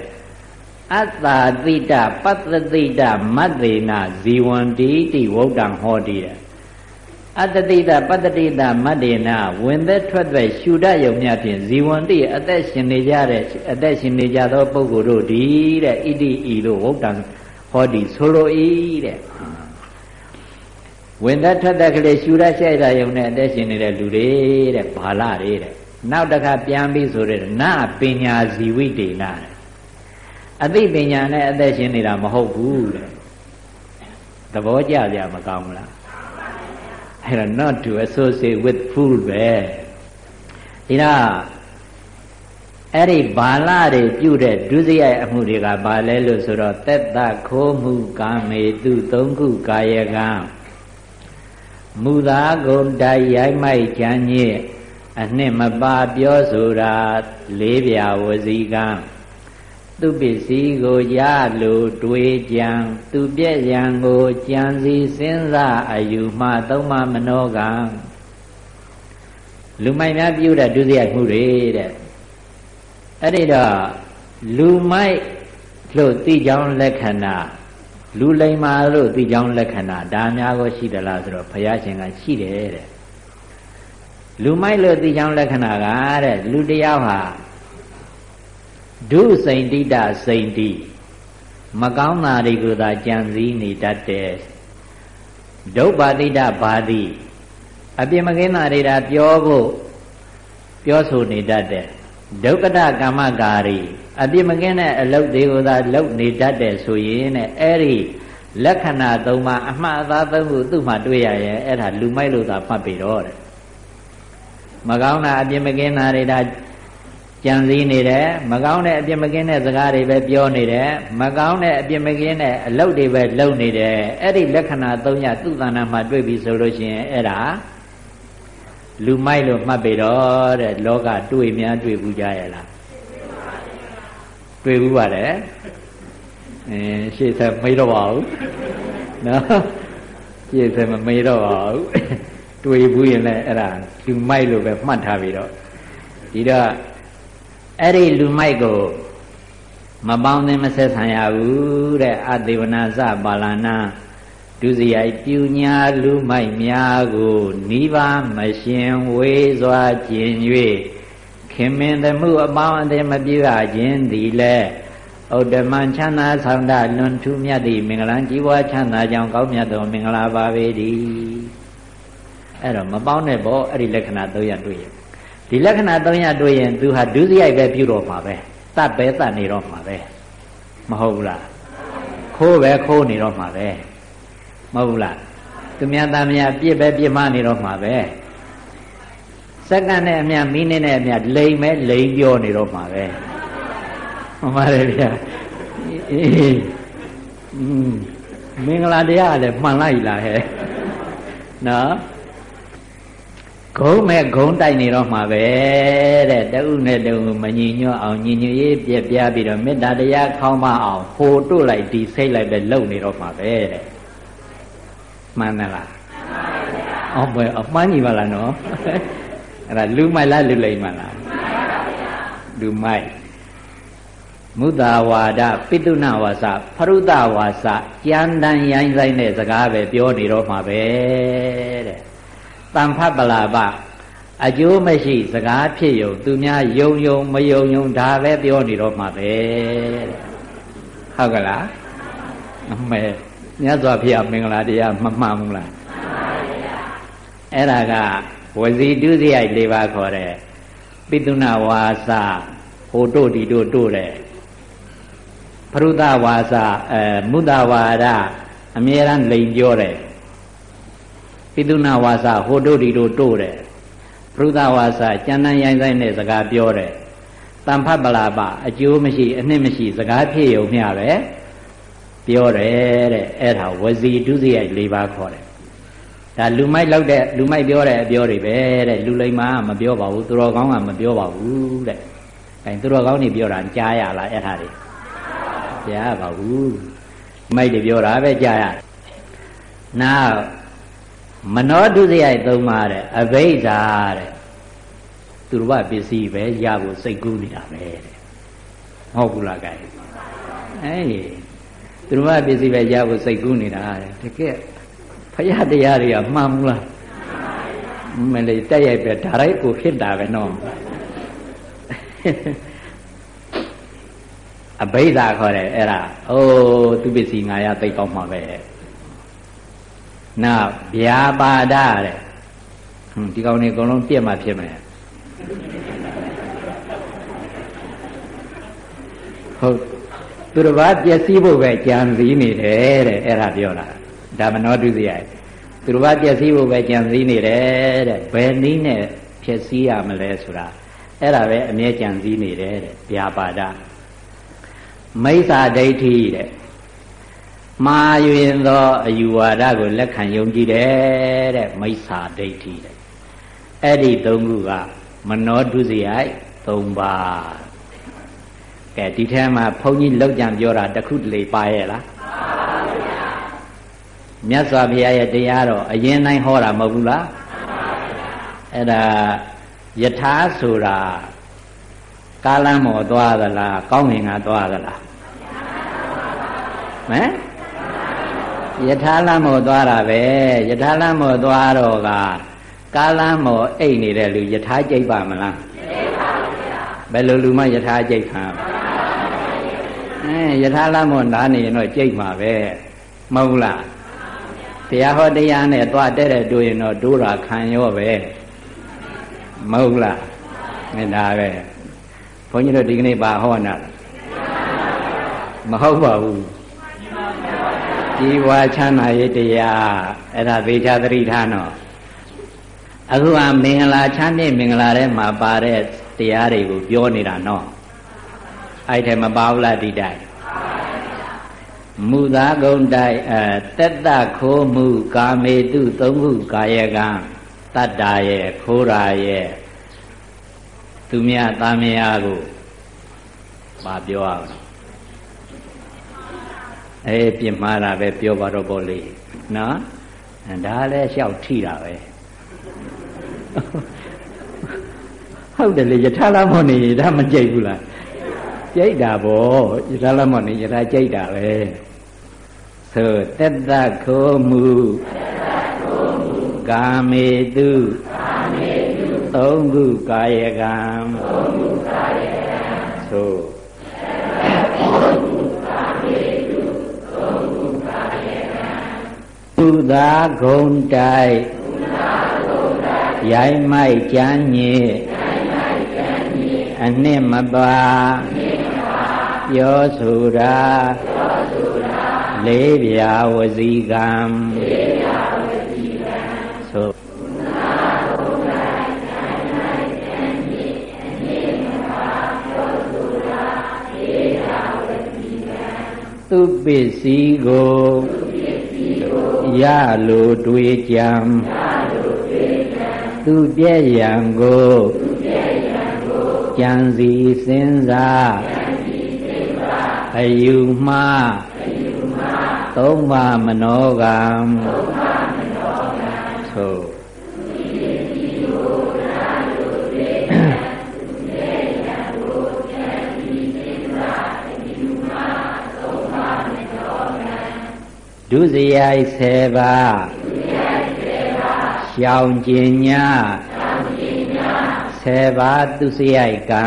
အတ္တာတိတပတ္တတိတမတ္တေနဇီဝံတိတိဝုဒ္ဒံဟောတိတဲ့ အတ္တတိတပတ္တတိတမတ္တေနဝင်သက်ထွက်သက်ရှုတတ်ရုံများဖြင့်ဇီဝံတိအသက်ရှင်နေကြတဲ့အသက်ရှင်နေကြသောပုဂ္ဂိုလ်တို့ဒီတဲ့ဣတိဤလို့ဝုဒ္ဒံဟောတိဆိုလိုဤတဲ့ဝင်သက်ထွက်သက်ကလေးရှူရရှိုက်တာယုံနဲ့အသက်ရှင်နေတဲ့လူတွေတဲ့ဘာလတွေတဲ့နောက်တစ်ခါပြန်ပြီးဆိုတဲ့နာပညာဇီဝိတေနတဲ့အသိပညာနဲ့အသက်ရှင်နေတာမဟုတ်ဘူးတဲ့သဘောကျကြမကောင်းဘူးလား အဲ့တော့ not to associate with fool ပဲဒီတော့အဲ့ဒီဘာလတွေပြုတဲ့ဒုစရိုက်အမှုတွေကဘာလဲလို့ဆိုတော့သက်တခိုးမှုကာမေတုသုံးခုကာယကံမူသာဂုံတိုက်ရိုက်မိုက်ချမ်းညစ်အနှစ်မပါပြောဆိုတာလေးပြဝစီကံ သူပစ္စည်းကိုရလိုတွေးကြံသူပြည့်ရန်ကိုကြံစီစဉ်းစားအယူမှသုံးမမနောကံလူမိုက်များပြုတဲ့ဒုစရိုက်မှုတွေတဲ့အဲ့ဒီတော့လူမိုက်လို့သိကြောင်းလက္ခဏာလူလိမ္မာလို့သိကြောင်းလက္ခဏာဒါများကိုရှိသလားဆိုတော့ဘုရားရှင်ကရှိတယ်တဲ့လူမိုက်လို့သိကြောင်းလက္ခဏာကတဲ့လူတယောက်ဟာ ဒုစိန်တိတစိန်တိမကောင်းတာတွေကိုသာကြံစည်နေတတ်တယ်ဒုပ္ပါတိတဘာတိအပြစ်မကင်းတာတွေဒါပြောဖို့ပြောဆိုနေတတ်တယ်ဒုက္ကတကမ္မကာရီအပြစ်မကင်းတဲ့အလုပ်တွေကိုသာလုပ်နေတတ်တယ်ဆိုရင်တဲ့အဲ့ဒီလက္ခဏာသုံးပါအမှားအသားသုံးခုသူ့မှာတွေ့ရရဲ့အဲ့ဒါလူမိုက်လို့သာမှတ်ပြီတော့တဲ့မကောင်းတာအပြစ်မကင်းတာတွေဒါ ကြံစည်နေတယ်မကောင်းတဲ့အပြစ်မကင်းတဲ့စကားတွေပဲပြောနေတယ်မကောင်းတဲ့အပြစ်မကင်းတဲ့အလုပ်တွေပဲလုပ်နေတယ်အဲ့ဒီလက္ခဏာ၃ရသူ့တဏ္ဍာမှာတွေ့ပြီဆိုလို့ရှိရင်အဲ့ဒါလူမိုက်လို့မှတ်ပေတော့တဲ့လောကတွေ့များတွေ့ဘူးကြရလားတွေ့ဘူးပါတယ်အင်းရှေ့ဆက်မေးတော့ပါဘူးနော်ရှေ့ဆက်မမေးတော့ပါဘူးတွေ့ဘူးရင်လည်းအဲ့ဒါလူမိုက်လို့ပဲမှတ်ထားပြီးတော့ဒီတော့ အဲ့ဒီလူမိုက်ကိုမပေါင်းသင်းမဆက်ဆံရဘူးတဲ့အသေဝနာစပါဠနာဒုစရိုက်ပြူညာလူမိုက်များကိုနိဗ္ဗာန်မရှင်ဝေးစွာကျင်၍ခင်မင်သမှုအပေါင်းအသင်းမပြည့်ရခြင်းသည်လဲဥဒ္ဓမံချမ်းသာဆောင်တာလွန်ထူးမြတ်သည့်မင်္ဂလာကြီးပွားချမ်းသာကြောင်းကောင်းမြတ်သောမင်္ဂလာပါပေသည်အဲ့တော့မပေါင်းတဲ့ဘောအဲ့ဒီလက္ခဏာ၃ရတွေ့ရ ဒီလက္ခဏာ၃ရတွေ့ရင်သူဟာဒုစရိုက်ပဲပြုတော့မှာပဲတတ်ပဲတတ်နေတော့မှာပဲမဟုတ်ဘူးလားခိုးပဲခိုးနေတော့မှာပဲမဟုတ်ဘူးလားသူများသားများပြစ်ပဲပြစ်မနေတော့မှာပဲစက္ကန့်နဲ့အမြမိနစ်နဲ့အမြလိမ်မဲလိမ်ပြောနေတော့မှာပဲမှန်ပါတယ်ဗျာအေးอืมမင်္ဂလာတရားလည်းမှန်လိုက်လားဟဲ့နော် ဂုံးမဲ့ဂုံးတိုက်နေတော့မှာပဲတဲ့တဥနဲ့တဥမညီညွတ်အောင်ညီညွတ်ရေးပြပြပြီးတော့မေတ္တာတရားခေါင်းမအောင်ဟိုတို့လိုက်ဒီစိတ်လိုက်ပဲလုံနေတော့မှာပဲတဲ့မှန်သလားမှန်ပါဗျာအော်ဘယ်အမှန်ကြီးပါလားနော်အဲ့ဒါလူမိုက်လားလူလိမ့်မလားမှန်ပါဗျာလူမိုက်မုဒ္ဒဝါဒပိတုဏဝါစာဖရုဒဝါစာကြမ်းတမ်းရိုင်းဆိုင်တဲ့စကားပဲပြောနေတော့မှာပဲတဲ့ တန်ဖတ်ပလာပအကျိုးမရှိ စကားဖြစ်ယုံသူများယုံယုံမယုံယုံဒါပဲပြောနေတော့မှာပဲတဲ့ဟုတ်ကလားအမေမြတ်စွာဘုရားမင်္ဂလာတရားမမှန်ဘူးလားမှန်ပါဗျာအဲ့ဒါကဝစီတုစရိုက်၄ပါးခေါ်တဲ့ပိတုဏဝါစာဟိုတို့ဒီတို့တို့တဲ့ပရုဒဝါစာအဲမုဒ္ဒဝါဒအမြဲတမ်းလိန်ပြောတယ် ပိတုဏဝါစာဟိုတို့ဒီတို့တို့တယ်ပရုဒဝါစာကျန်တန်ရိုင်းဆိုင်တဲ့စကားပြောတယ်တန်ဖတ်ပလာပအကျိုးမရှိအနှစ်မရှိ စကားဖြစ်ရုံမျှပဲပြောတယ်တဲ့အဲ့ဒါဝစီဒုစရိုက်၄ပါးခေါ်တယ်ဒါလူမိုက်လောက်တဲ့လူမိုက်ပြောတဲ့အပြောတွေပဲတဲ့လူလိမ္မာကမပြောပါဘူးသူတော်ကောင်းကမပြောပါဘူးတဲ့အဲသူတော်ကောင်းတွေပြောတာကြားရလားအဲ့ဒါတွေကြားရပါဘူးမိုက်တွေပြောတာပဲကြားရနောက် မနောဒုစရိုက်သုံးပါတဲ့အဘိဓါတဲ့သူတော်ဘာပစ္စည်းပဲရဖို့စိတ်ကူးနေတာပဲတဲ့ဟုတ်ဘူးလားကြိုင်အဲဒီသူတော်ဘာပစ္စည်းပဲရဖို့စိတ်ကူးနေတာတဲ့တကယ်ဖရတရားတွေကမှန်ဘူးလားမလေးတက်ရိုက်ပဲဒါရိုက်ကိုဖြစ်တာပဲနော်အဘိဓါခေါ်တယ်အဲ့ဒါအိုးသူပစ္စည်းငါရသိကောင်းမှာပဲ နောက်ဗျာပါဒတဲ့ဟွန်းဒီကောင်တွေအကုန်လုံးပြက်မှဖြစ်မယ်ဟုတ်သူတစ်ပါးပျက်စီးဖို့ပဲကြံစည်နေတယ်တဲ့အဲ့ဒါပြောတာဒါမနောဒုစရိုက်သူတစ်ပါးပျက်စီးဖို့ပဲကြံစည်နေတယ်တဲ့ဘယ်နည်းနဲ့ဖြစ်စည်းရမလဲဆိုတာအဲ့ဒါပဲအမြဲကြံစည်နေတယ်တဲ့ဗျာပါဒမိစ္ဆာဒိဋ္ဌိတဲ့ မှားယွင်သောအယူဝါဒကိုလက်ခံယုံကြည်တယ်တဲ့မိစ္ဆာဒိဋ္ဌိတဲ့အဲ့ဒီသုံးခုကမနောဒုစရိုက်၃ပါးကဲဒီထဲမှာဘုန်းကြီးလောက်ကြံပြောတာတခုတလေပါရဲ့လားမြတ်စွာဘုရားရဲ့တရားတော်အရင်တိုင်းဟောတာမဟုတ်ဘူးလားအဲ့ဒါယထာဆိုတာကာလမောသွားသလားကောင်းငင်ကသွားသလားဟမ် ယထာလမောသွားတာပဲယထာလမောသွားတော့ကကာလမောအိတ်နေတဲ့လူယထာကြိတ်ပါမလားဘယ်လိုလူမှယထာကြိတ်ခံအဲယထာလမောနားနေရင်တော့ကြိတ်မှာပဲမဟုတ်လားတရားဟောတရားနဲ့သွားတဲ့တဲ့တို့ရင်တော့ဒိုးတာခံရောပဲမဟုတ်လားအဲဒါပဲဘုန်းကြီးတို့ဒီကနေ့ပါဟောနာမဟုတ်ပါဘူး ជីវာချမ်းသာရေးတရားအဲ့ဒါသေချာသတိထားနော်အခုကမင်္ဂလာချမ်းတဲ့မင်္ဂလာထဲမှာပါတဲ့တရားတွေကိုပြောနေတာနော်အဲ့ထဲမပါဘူးလားဒီတိုင်းမူသားကုံတိုက်အဲတက်တခိုးမှုကာမေတုသုံးခုကာယကံတတ္တာရဲ့ခိုးရာရဲ့သူမြတ်သားမယားကိုပါပြောအောင် အေးပြမှားတာပဲပြောပါတော့ပေါ့လေနော်ဒါလည်းလျှောက်ထိတာပဲဟုတ်တယ်လေယထာလမောနေဒါမကြိတ်ဘူးလားကြိတ်တာဗောယထာလမောနေယထာကြိတ်တာပဲဆိုတက်တခိုးမှုကာမေတုကာမေတုသုံးခုကာယကံသုံးခုကာယကံဆို သူသာဂုံတိုက်ရိုင်းမိုက်ကြမ်းညစ်အနှစ်မပါပြောဆိုတာလေးပြာဝစီကံဆိုသူပစ္စည်းကို ရလိုတွေးကြံသူပြည့်ရန်ကိုကြံစီစဉ်းစားအယူမှားသုံးပါမနောကံ ဒုစရိုက်7ပါးရှောင်ကျင်ညာ7ပါးသူစရိုက်ကံ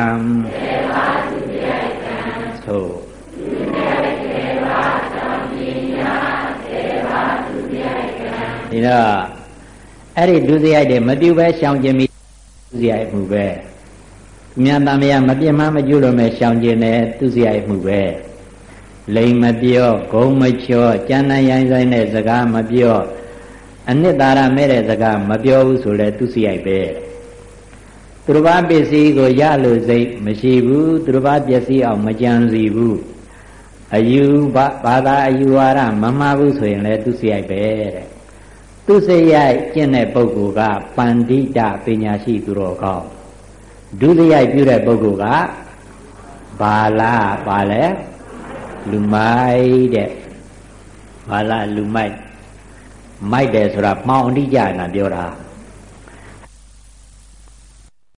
7ပါးသူစရိုက်ကံသို့ဒီတော့အဲ့ဒီဒုစရိုက်တွေမပြုတ်ပဲရှောင်ကျင်ပြီးဒုစရိုက်မှုပဲမြတ်တမယမပြင်းမမကျွလို့မဲ့ရှောင်ကျင်တယ်ဒုစရိုက်မှုပဲ လိမ်မပြောဂုံမချောကြမ်းတမ်းရိုင်းဆိုင်တဲ့စကားမပြောအနှစ်သာရမဲ့တဲ့စကားမပြောဘူးဆိုလဲသူစရိုက်ပဲသူတစ်ပါးပစ္စည်းကိုရလို့စိတ်မရှိဘူးသူတစ်ပါးပစ္စည်းအောင်မကြံစီဘူးအယူဘာသာအယူဝါဒမမှားဘူးဆိုရင်လဲသူစရိုက်ပဲတဲ့သူစရိုက်ကျင့်တဲ့ပုဂ္ဂိုလ်ကပန္တိတပညာရှိသူတော်ကောင်းဒုစရိုက်ပြုတဲ့ပုဂ္ဂိုလ်ကဘာလားပါလဲ လူမိုက်တဲ့ဘာလားလူမိုက်မိုက်တယ်ဆိုတာမှောင်အတိကြနာပြောတာ